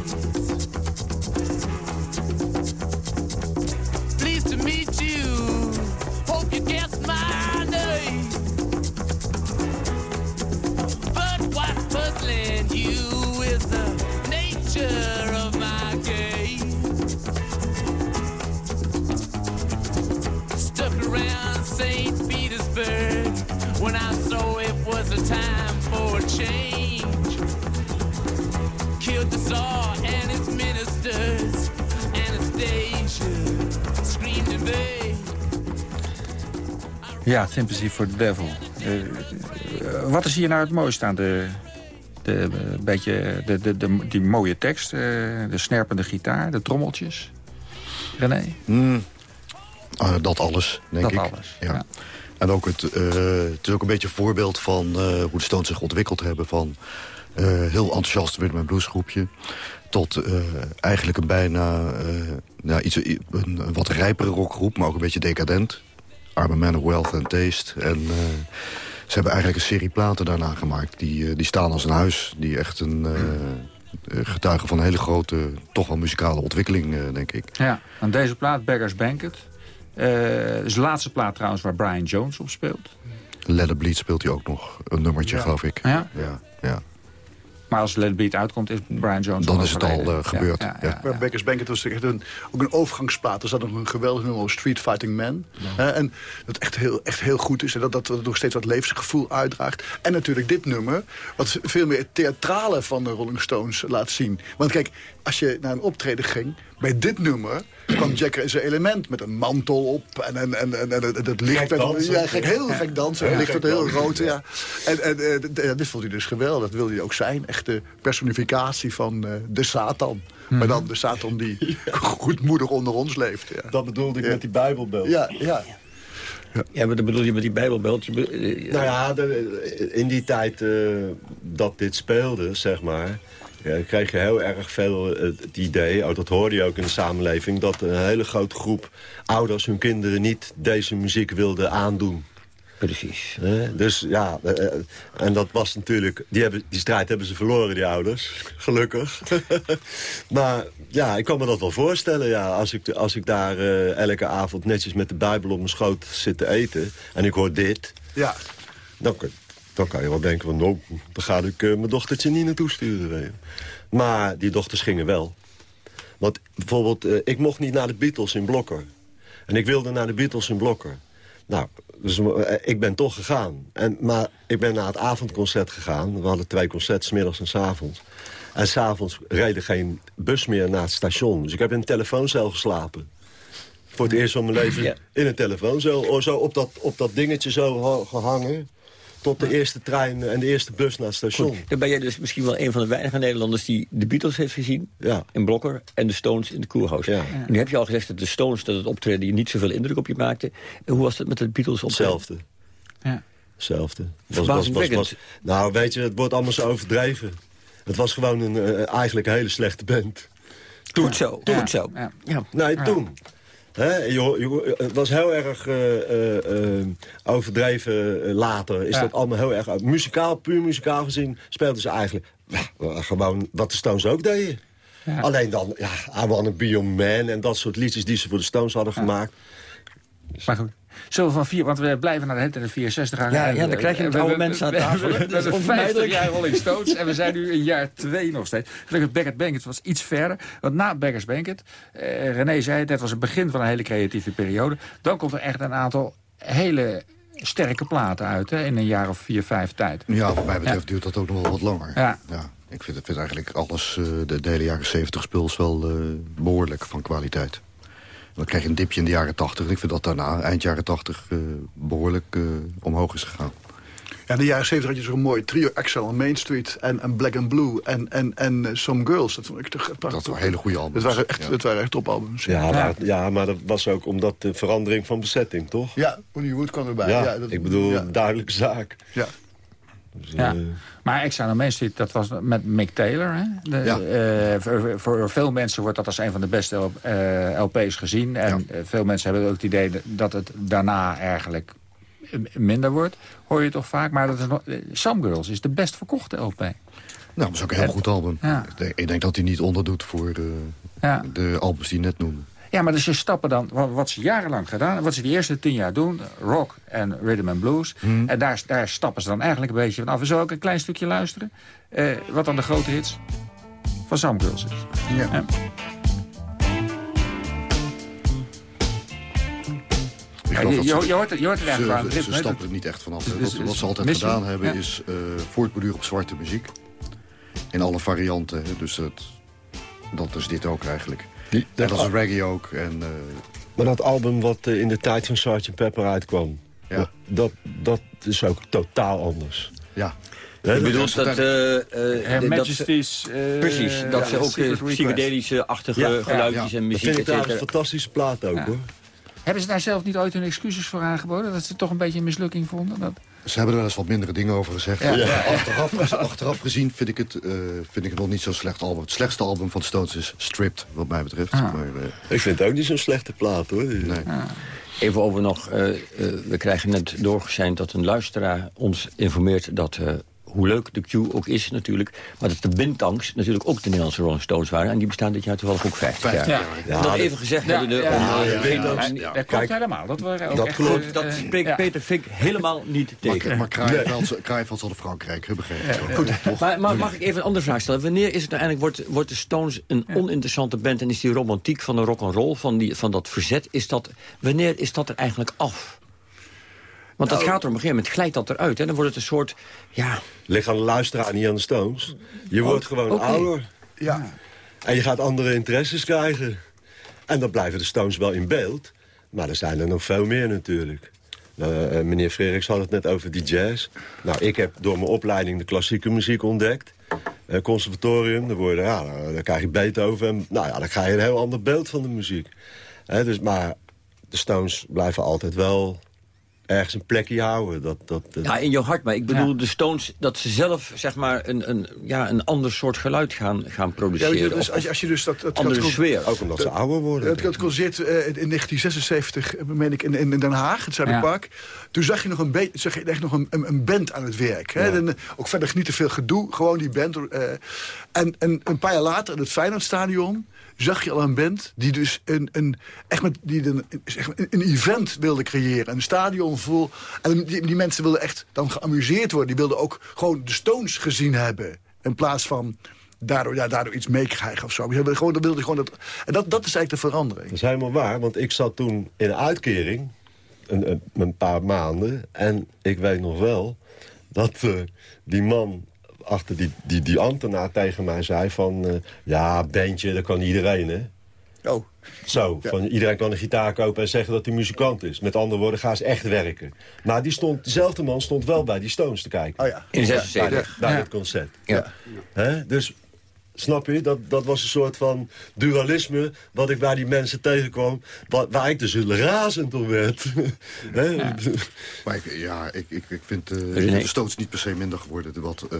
S18: Ja, Sympathy for the Devil. Wat is hier nou het mooiste aan de, de, eh, beetje, de, de, de, die mooie tekst? eh, de snerpende gitaar, de trommeltjes? René?
S9: Hmm. Ah, dat alles, denk
S18: Dat
S9: ik.
S18: alles,
S9: ja. En ook het, eh, het is ook een beetje een voorbeeld van hoe de Stones zich ontwikkeld hebben. Van heel enthousiast rhythm and blues groepje. Tot eigenlijk een bijna nou, iets, een, een wat rijpere rockgroep, maar ook een beetje decadent. I'm a man of wealth and taste. En eh, ze hebben eigenlijk een serie platen daarna gemaakt. Die, eh, die staan als een huis. Die echt een eh, getuigen van een hele grote, toch wel muzikale ontwikkeling, denk ik.
S18: Ja, aan deze plaat, Beggars Banquet. Is de laatste plaat trouwens waar Brian Jones op speelt.
S9: It Bleed speelt hij ook nog. Een nummertje,
S18: Ja.
S9: geloof ik.
S18: Ja?
S9: Ja, ja.
S18: Maar als Let It Bleed uitkomt, is Brian Jones
S9: Dan is het al, eh, gebeurd,
S18: Ja, ja, ja.
S8: Banquet was echt een, ook een overgangsplaat. Er zat nog een geweldig nummer, Street Fighting Man. Hè, en dat echt heel, echt heel goed is. En dat, dat nog steeds wat levensgevoel uitdraagt. En natuurlijk dit nummer, wat veel meer het theatrale van de Rolling Stones laat zien. Want kijk, als je naar een optreden ging, bij dit nummer kwam Jacker in zijn element. Met een mantel op en, en, en, en, en het- het licht.
S15: Gek dansen.
S8: ja, gek, heel gek dansen.
S15: Ja,
S8: het licht werd heel rood. Ja. En, en eh, ja, dit vond hij dus geweldig. Dat wilde hij ook zijn. Echt de personificatie van eh, de Satan. Maar dan de Satan die goedmoedig onder ons leeft. Ja.
S15: Dat bedoelde ik met die Bijbelbeeld.
S8: Ja, ja.
S7: Ja, maar dat bedoel je met die Bijbelbelt? Je be- eh,
S15: Nou ja, de- in die tijd eh, dat dit speelde, zeg maar... Ja, kreeg je heel erg veel eh, het idee, oh, dat hoorde je ook in de samenleving... dat een hele grote groep ouders hun kinderen niet deze muziek wilden aandoen.
S7: Precies.
S15: dus ja, eh, eh, en dat was natuurlijk... Die, hebben, die strijd hebben ze verloren, die ouders. Gelukkig. maar ja, ik kan me dat wel voorstellen. Ja, als, ik, als ik daar eh, elke avond netjes met de Bijbel op mijn schoot zit te eten... en ik hoor dit...
S8: Ja.
S15: Dan, kun- dan kan je wel denken van... nou, dan ga ik eh, mijn dochtertje niet naartoe sturen. weet je. Maar die dochters gingen wel. Want bijvoorbeeld, eh, ik mocht niet naar de Beatles in Blokker. En ik wilde naar de Beatles in Blokker. Nou, dus, eh, ik ben toch gegaan. En, maar ik ben naar het avondconcert gegaan. We hadden twee concerten, 's middags en 's avonds. En s'avonds reed er geen bus meer naar het station. Dus ik heb in een telefooncel geslapen. Voor het eerst van mijn leven in een telefooncel. Oh, Zo op dat, op dat dingetje zo ha- gehangen. Tot de eerste trein en de eerste bus naar het station.
S7: Goed, dan ben jij dus misschien wel een van de weinige Nederlanders... die de Beatles heeft gezien in Blokker en de Stones in de Koerhuis. En nu heb je al gezegd dat de Stones, dat het optreden... je niet zoveel indruk op je maakte. En hoe was het met de Beatles optreden?
S15: Hetzelfde.
S18: Ja.
S15: Hetzelfde.
S7: Verbazingwekkend.
S15: nou, weet je, het wordt allemaal zo overdreven. Het was gewoon een, eh, eigenlijk een hele slechte band.
S7: Doe het zo, het zo.
S15: Ja. Nee, toen. Hè, je, je het was heel erg eh, overdreven later. Is
S18: Ja.
S15: dat allemaal heel erg... Muzikaal, puur muzikaal gezien, speelden ze eigenlijk... ja, gewoon wat de Stones ook deden. Alleen dan, ja, I Wanna Be Your Man... en dat soort liedjes die ze voor de Stones hadden gemaakt.
S18: Maar goed. Zullen we van vier, want we blijven naar de hele tijd de 64 gaan.
S7: Ja,
S18: En,
S7: ja, dan krijg je
S18: we-
S7: oude
S18: we-
S7: mensen aan
S18: we-
S7: tafel,
S18: We hebben 50
S7: onvermijdelijk.
S18: jaar Rolling Stones en we zijn nu in jaar 2 nog steeds. Gelukkig Beckett Banquet was iets verder. Want na Beckers Banquet, eh, René zei het, dat was het begin van een hele creatieve periode. Dan komt er echt een aantal hele sterke platen uit, hè, in een jaar of vier, vijf tijd.
S9: Ja, wat mij betreft duurt dat ook nog wel wat langer.
S18: Ja.
S9: ik vind, vind eigenlijk alles, eh, de, de hele jaren 70 speels wel eh, behoorlijk van kwaliteit. Dan krijg je een dipje in de jaren 80. En ik vind dat daarna, eind jaren 80, eh, behoorlijk eh, omhoog is gegaan.
S8: Ja, Ja, in de jaren 70 had je zo'n mooi trio Axel en Main Street en, en Black and Blue en, en, en eh, Some Girls. Dat vond ik toch
S9: Dat waren hele goede albums.
S8: Dat waren echt, dat waren echt topalbums.
S15: Ja, Maar, ja, maar dat was ook omdat de verandering van bezetting, toch?
S8: Ja, Bonnie Wood kwam erbij.
S15: Ja,
S8: Ja, dat-
S15: ik bedoel,
S8: ja.
S15: duidelijke zaak.
S8: Ja.
S15: Dus,
S18: Ja.
S15: eh,
S18: Maar Exile on Main Street, dat was met Mick Taylor. Hè? De,
S9: Ja.
S18: eh, voor, voor veel mensen wordt dat als een van de beste L- eh, LP's gezien. En veel mensen hebben ook het idee dat het daarna eigenlijk minder wordt. Hoor je toch vaak. Maar dat is nog, Some Girls is de best verkochte LP.
S9: Nou, dat is ook een heel goed album.
S18: Ja.
S9: Ik, denk, dat hij niet onderdoet voor de albums die je net noemde.
S18: Ja, maar dus ze stappen dan, wat, wat ze jarenlang gedaan, wat ze die eerste tien jaar doen, rock en rhythm and blues.
S9: Hmm.
S18: En daar, daar stappen ze dan eigenlijk een beetje van af. We zullen ook een klein stukje luisteren, eh, wat dan de grote hits van Some Girls is.
S8: Ja.
S18: Ja, je, je, je hoort het, je hoort het aan
S9: Ze,
S18: het
S9: ze stappen er niet echt vanaf.
S18: Dus-
S9: Wat, wat ze altijd
S18: missie?
S9: gedaan hebben
S18: Ja.
S9: is eh voortborduren op zwarte muziek. In alle varianten. Dus dat, dat is dit ook eigenlijk.
S15: Die-
S9: dat
S15: al-
S9: reggae ook. En, eh,
S15: Maar dat album wat eh, in de tijd van Sgt. Pepper uitkwam...
S9: Ja.
S15: Dat, dat is ook totaal anders.
S9: ja.
S7: Je
S15: Hè,
S7: bedoelt dat... eh, eh,
S18: Her
S7: dat ze-
S18: Majesty's... eh,
S7: Precies, dat ze ook eh, psychedelische-achtige
S15: Ja,
S7: geluidjes
S9: ja.
S7: en
S15: Dat
S7: muziek,
S15: vind ik
S7: et
S15: trouwens een fantastische plaat ook,
S18: Ja.
S15: hoor.
S18: Hebben ze daar zelf niet ooit hun excuses voor aangeboden? Dat ze het toch een beetje een mislukking vonden? Dat...
S9: Ze hebben er wel eens wat mindere dingen over gezegd.
S18: Ja. Ja.
S9: Achteraf, achteraf gezien vind ik, het, eh, vind ik het nog niet zo'n slecht album. Het slechtste album van Stones is Stripped, wat mij betreft.
S18: Ah.
S9: Maar, eh,
S15: Ik vind het ook niet zo'n slechte plaat, hoor.
S9: nee.
S7: Even over nog, eh, we krijgen net doorgezeind dat een luisteraar ons informeert dat... eh, hoe leuk de Q ook is natuurlijk... maar dat de Bintangs natuurlijk ook de Nederlandse Rolling Stones waren... en die bestaan dit jaar toevallig ook 50 jaar.
S18: Ja.
S7: Ja, dat even gezegd
S18: Ja,
S7: hebben.
S18: ja,
S7: om,
S18: ja,
S7: eh,
S18: ja,
S7: Bintangs-
S18: ja, Dat klopt helemaal. Dat, waren ook
S15: dat
S18: echt,
S15: klopt.
S18: eh,
S7: Dat
S18: eh,
S7: spreekt
S18: ja.
S7: Peter Fink helemaal niet tegen.
S9: Maar, maar Kraaienveld de Frankrijk hebben begrepen.
S7: Goed, maar, maar mag ik even een andere vraag stellen? Wanneer is het nou eigenlijk, wordt, wordt de Stones een oninteressante band... en is die romantiek van de rock and roll, van, die, van dat verzet... Is dat, wanneer is dat er eigenlijk af? Want dat
S8: Nou-
S7: gaat er op een gegeven moment, glijdt dat eruit. Hè? Dan wordt het een soort, ja...
S15: Ligt aan de luisteraar, niet aan de Stones. Je wordt gewoon ouder.
S8: Ja.
S15: En je gaat andere interesses krijgen. En dan blijven de Stones wel in beeld. Maar er zijn er nog veel meer natuurlijk. Eh, eh, meneer Frederiks had het net over die jazz. Nou, ik heb door mijn opleiding de klassieke muziek ontdekt. Eh, conservatorium, dan, word je, ja, dan, dan krijg je Beethoven. En, nou ja, dan krijg je een heel ander beeld van de muziek. Hè, dus, maar de Stones blijven altijd wel ergens een plekje houden. Dat, dat, eh,
S7: Ja, in jouw hart, maar ik bedoel de Stones... dat ze zelf zeg maar, een, een, ja, een ander soort geluid gaan, gaan
S8: Ja,
S7: produceren.
S8: je, dus als, je, als je dus dat... dat
S7: andere sfeer.
S15: ook omdat ze ouder worden.
S8: Het, het concert eh, in 1976, eh, meen ik, in, in Den Haag, het Zuiderpark. Toen zag je nog een, beetje, zag je echt nog een, een, een band aan het werk. Hè? En, eh, ook verder niet te veel gedoe, gewoon die band. eh. en, en een paar jaar later in het Feyenoordstadion zag je al een band die dus een, een, echt met, die een, een, event wilde creëren. Een stadion vol. En die, mensen wilden echt dan geamuseerd worden. Die wilden ook gewoon de Stones gezien hebben. In plaats van daardoor, ja, daardoor iets meekrijgen of zo. Die wilden gewoon, dat wilde gewoon dat, en dat, dat is eigenlijk de verandering.
S15: Dat is helemaal waar, want ik zat toen in uitkering. Een, een, een paar maanden. En ik weet nog wel dat eh, die man achter die, die, die ambtenaar tegen mij zei van... eh, ja, bandje, dat kan iedereen, hè?
S8: Oh.
S15: Zo, van iedereen kan een gitaar kopen en zeggen dat hij muzikant is. Met andere woorden, ga eens echt werken. Maar die stond, dezelfde man stond wel bij die Stones te kijken.
S8: Oh ja.
S7: In
S15: Bij,
S7: 76.
S15: bij
S18: Ja.
S15: het concert.
S7: Ja.
S15: Hè? Dus snap je, dat, dat was een soort van dualisme... wat ik bij die mensen tegenkwam, waar, waar ik dus razend om werd. Hè?
S9: Maar ik, ja, ik, ik, ik vind eh, de Stones niet per se minder geworden. Wat, eh,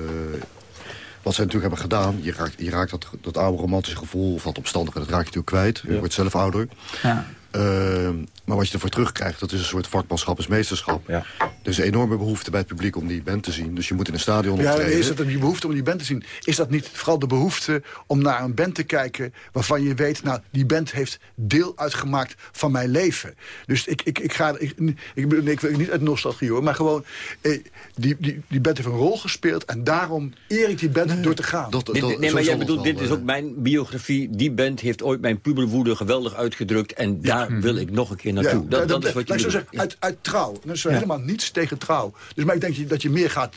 S9: wat ze natuurlijk hebben gedaan, je raakt, je raakt dat, dat oude romantische gevoel... of dat omstandige, dat raak je natuurlijk kwijt. Je wordt zelf ouder.
S18: Ja.
S9: Ehm, maar wat je ervoor terugkrijgt, dat is een soort vakmanschap is meesterschap.
S15: Ja.
S9: Er is een enorme behoefte bij het publiek om die band te zien. Dus je moet in een stadion
S8: Ja,
S9: optreden.
S8: is dat die behoefte om die band te zien? Is dat niet vooral de behoefte om naar een band te kijken... waarvan je weet, nou, die band heeft deel uitgemaakt van mijn leven. Dus ik, ik, ik ga... Ik, ik, ik wil niet uit nostalgie hoor, maar gewoon... Eh, die, die, die band heeft een rol gespeeld en daarom eer ik die band door te gaan.
S9: Dat,
S7: Dit-
S9: dat-
S7: nee, maar jij bedoelt, dit is
S9: eh,
S7: ook mijn biografie. Die band heeft ooit mijn puberwoede geweldig uitgedrukt. En daar wil ik nog een keer naartoe. dat, dat is wat je
S8: zeggen, uit, uit trouw. Dat is helemaal niets tegen trouw. Dus maar ik denk dat je meer gaat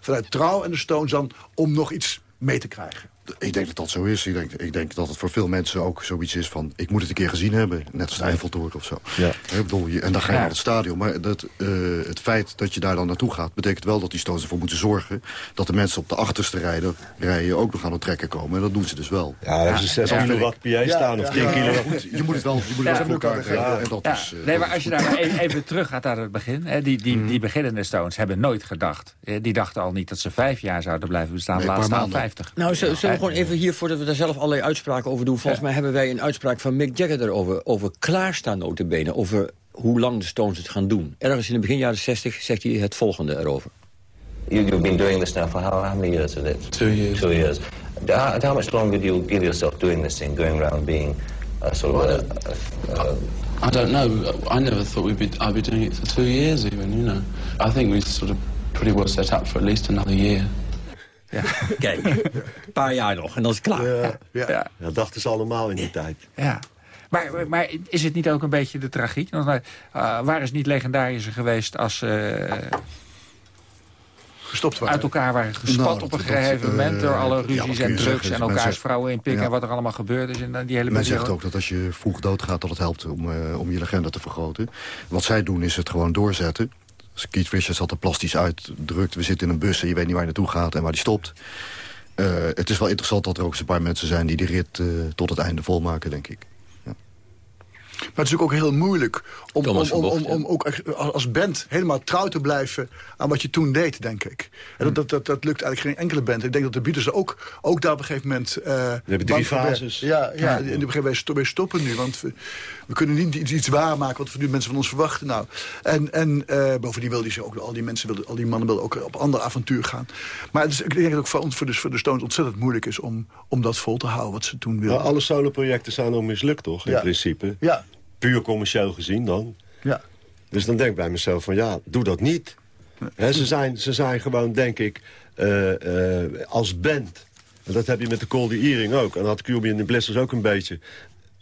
S8: vanuit trouw en de Stones dan om nog iets mee te krijgen.
S9: Ik denk dat dat zo is. Ik denk, ik denk dat het voor veel mensen ook zoiets is van... ik moet het een keer gezien hebben, net als de Eiffeltoren of zo.
S15: Ja.
S9: Ik bedoel, je, en dan ga je
S15: Ja.
S9: naar het stadion. Maar dat, eh, het feit dat je daar dan naartoe gaat... betekent wel dat die Stones ervoor moeten zorgen... dat de mensen op de achterste rijden, rijen ook nog aan het trekken komen. En dat doen ze dus wel.
S15: Ja, daar hebben ze 6 kilowatt PA staan of 10 kilowatt.
S9: Goed, je moet het wel, je moet het wel voor elkaar krijgen. En dat
S6: Ja,
S9: is, eh,
S6: nee, maar
S9: dat
S6: als je
S9: is-
S6: daar maar even, terug gaat naar het begin. Hè, die, die, die beginnende Stones hebben nooit gedacht. eh, Die dachten al niet dat ze vijf jaar zouden blijven bestaan.
S7: Nee,
S6: laat
S7: een
S6: staan vijftig.
S7: Nou, zullen zullen gewoon even hier, voordat we daar zelf allerlei uitspraken over doen... volgens mij hebben wij een uitspraak van Mick Jagger erover... over klaarstaan notabene, over hoe lang de Stones het gaan doen. Ergens in de begin jaren 60 zegt hij het volgende erover.
S19: You, you've been doing this now for how, how many years is it? Two years. Two years. How, how much longer do you give yourself doing this thing, going around being uh, sort of a, a, a,
S16: I don't know. I never thought we'd be, I'd be doing it for two years even, you know. I think we sort of pretty well set up for at least another year.
S7: Kijk, een paar jaar nog en dan is het klaar.
S15: Ja,
S6: ja.
S15: ja. dat dachten ze allemaal in die tijd.
S6: Ja. Maar, maar is het niet ook een beetje de tragiek? Want, eh, waar is het niet legendarischer geweest als ze
S8: Gestopt waren.
S6: uit elkaar waren gespat
S9: Nou,
S6: op een gegeven
S9: dat,
S6: moment... door
S9: eh,
S6: alle
S9: ja,
S6: ruzies en drugs
S9: zeggen?
S6: en elkaars
S9: zegt-
S6: vrouwen inpikken...
S9: ja.
S6: en wat er allemaal gebeurd is in die hele
S9: Men zegt ook dat als je vroeg doodgaat dat het helpt om, eh, om je legende te vergroten. Wat zij doen is het gewoon doorzetten. Als Keith Richards dat er plastisch uitdrukt. We zitten in een bus en je weet niet waar je naartoe gaat en waar die stopt. Eh, het is wel interessant dat er ook eens een paar mensen zijn... die de rit eh, tot het einde volmaken, denk ik.
S8: Maar het is ook heel moeilijk om, om, om, ook als band helemaal trouw te blijven aan wat je toen deed, denk ik. En dat, dat, dat, dat lukt eigenlijk geen enkele band. Ik denk dat de Beatles ook, ook daar op een gegeven moment... eh
S15: hebben drie fases.
S8: Ja, ja,
S15: Ja.
S8: en op een gegeven moment sto- wij stoppen nu. Want we, we kunnen niet iets, iets waarmaken wat nu mensen van ons verwachten. Nou, en en eh, bovendien wilden ze ook, al die mensen wilden, al die mannen wilden ook op ander avontuur gaan. Maar het is, ik denk dat het ook voor ons, voor de, voor de Stones, ontzettend moeilijk is om, om dat vol te houden wat ze toen wilden.
S15: Alle solo-projecten zijn al mislukt, toch? In
S8: Ja.
S15: principe.
S8: Ja.
S15: Puur commercieel gezien dan.
S8: Ja.
S15: Dus dan denk ik bij mezelf van ja, doe dat niet. Hè, ze, zijn, ze zijn gewoon, denk ik, eh, eh, als band. En dat heb je met de Cold Earring ook. En dat had Cuban in de Blisters ook een beetje.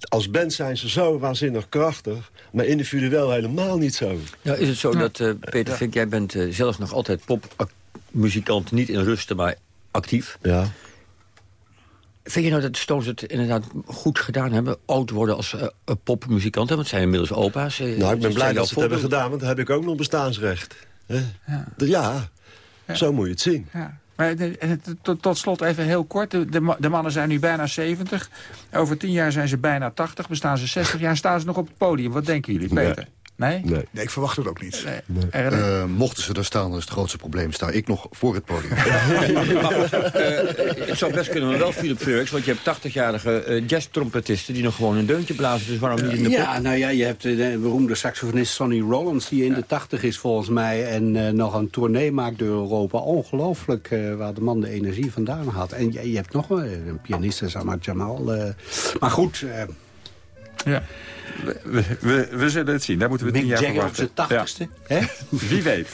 S15: Als band zijn ze zo waanzinnig krachtig. Maar individueel helemaal niet zo.
S7: Nou, is het zo dat, eh, Peter Vink, jij bent zelf nog altijd popmuzikant... niet in rusten, maar actief.
S15: Ja.
S7: Vind je nou dat de Stones het inderdaad goed gedaan hebben? Oud worden als eh, eh, popmuzikant, hè? want het zijn inmiddels opa's. eh,
S15: Nou, ik ben blij dat ze het hebben gedaan. Want dan heb ik ook nog bestaansrecht. Hè? Ja. zo moet je het zien.
S6: Ja. Maar het- tot, tot slot even heel kort. De, de, de mannen zijn nu bijna 70. Over 10 jaar zijn ze bijna 80. Bestaan ze 60 jaar. Staan ze nog op het podium. Wat denken jullie, Peter? Nee?
S15: Nee.
S8: Nee, ik verwacht het ook niet.
S9: Eh, mochten ze daar staan, dat is het grootste probleem. Sta ik nog voor het podium.
S7: Eh, het zou best kunnen, maar wel Philip Frericks... want je hebt 80-jarige eh jazz-trompetisten... die nog gewoon een deuntje blazen, dus waarom niet in de
S17: Ja,
S7: pop?
S17: nou ja, je hebt de, de beroemde saxofonist Sonny Rollins... die in de tachtig is volgens mij en eh, nog een tournee maakt door Europa. Ongelooflijk eh, waar de man de energie vandaan had. En je, je hebt nog een pianist, Samar Jamal. eh. maar goed...
S6: Ja. We, we, we, we zullen het zien. Daar moeten we
S17: Mick
S6: tien jaar
S17: Jagger
S6: voor
S17: op zijn
S6: wachten.
S17: tachtigste. hè?
S6: Wie weet.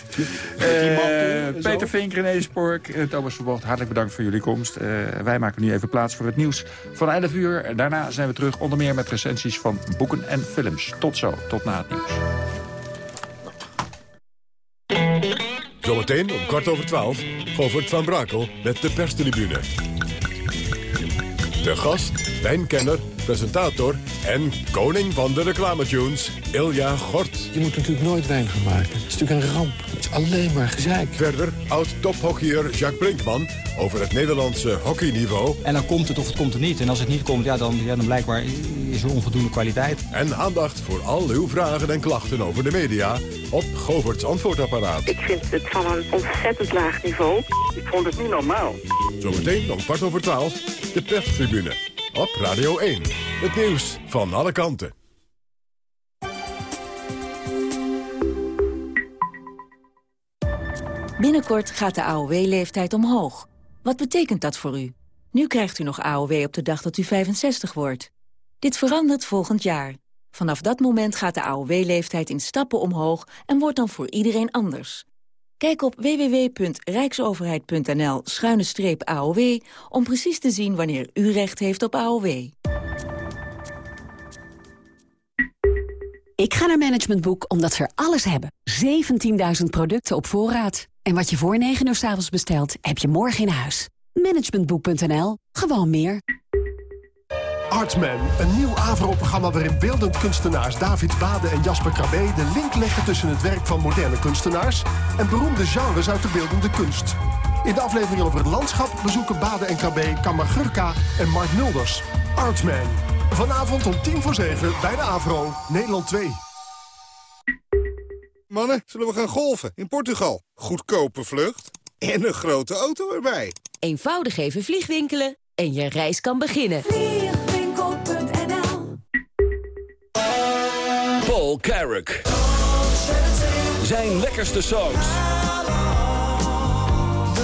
S6: Eh, Peter Vink, René Spork, eh, Thomas Verbocht, hartelijk bedankt voor jullie komst. Eh, wij maken nu even plaats voor het nieuws van 11 uur. Daarna zijn we terug, onder meer met recensies van boeken en films. Tot zo, tot na het nieuws.
S5: Zometeen om kwart over twaalf, Govert van Brakel met de perstribune. De gast, wijnkenner, presentator en koning van de reclametunes, Ilja Gort.
S20: Je moet natuurlijk nooit wijn gaan maken. Het is natuurlijk een ramp. Het is alleen maar gezeik.
S5: Verder oud-tophockeyer Jacques Brinkman over het Nederlandse hockeyniveau.
S21: En dan komt het of het komt er niet. En als het niet komt, ja, dan, ja, dan blijkbaar is er onvoldoende kwaliteit.
S5: En aandacht voor al uw vragen en klachten over de media op Govert's antwoordapparaat.
S22: Ik vind het van een ontzettend laag niveau. Ik vond het niet normaal.
S5: Zometeen om kwart over twaalf, de perstribune. Op Radio 1. Het nieuws van alle kanten.
S4: Binnenkort gaat de AOW-leeftijd omhoog. Wat betekent dat voor u? Nu krijgt u nog AOW op de dag dat u 65 wordt. Dit verandert volgend jaar. Vanaf dat moment gaat de AOW-leeftijd in stappen omhoog... en wordt dan voor iedereen anders. Kijk op www.rijksoverheid.nl-aow... om precies te zien wanneer u recht heeft op AOW.
S23: Ik ga naar Management Boek omdat ze er alles hebben. 17.000 producten op voorraad. En wat je voor 9 uur s avonds bestelt, heb je morgen in huis. Managementboek.nl. Gewoon meer.
S24: Artman, een nieuw AVRO-programma waarin beeldend kunstenaars David Bade en Jasper Krabbe de link leggen tussen het werk van moderne kunstenaars en beroemde genres uit de beeldende kunst. In de aflevering over het landschap bezoeken Bade en Krabbe Kamagurka en Mark Mulders. Artman, vanavond om tien voor zeven bij de AVRO, Nederland 2.
S25: Mannen, zullen we gaan golfen in Portugal? Goedkope vlucht en een grote auto erbij.
S4: Eenvoudig even vliegwinkelen en je reis kan beginnen.
S5: Paul Carrick. Zijn lekkerste songs.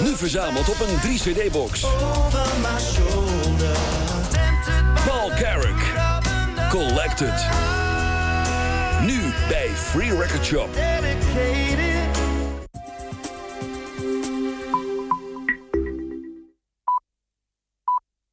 S5: Nu verzameld op een 3-cd-box. Paul Carrick. Collected. Nu bij Free Record Shop.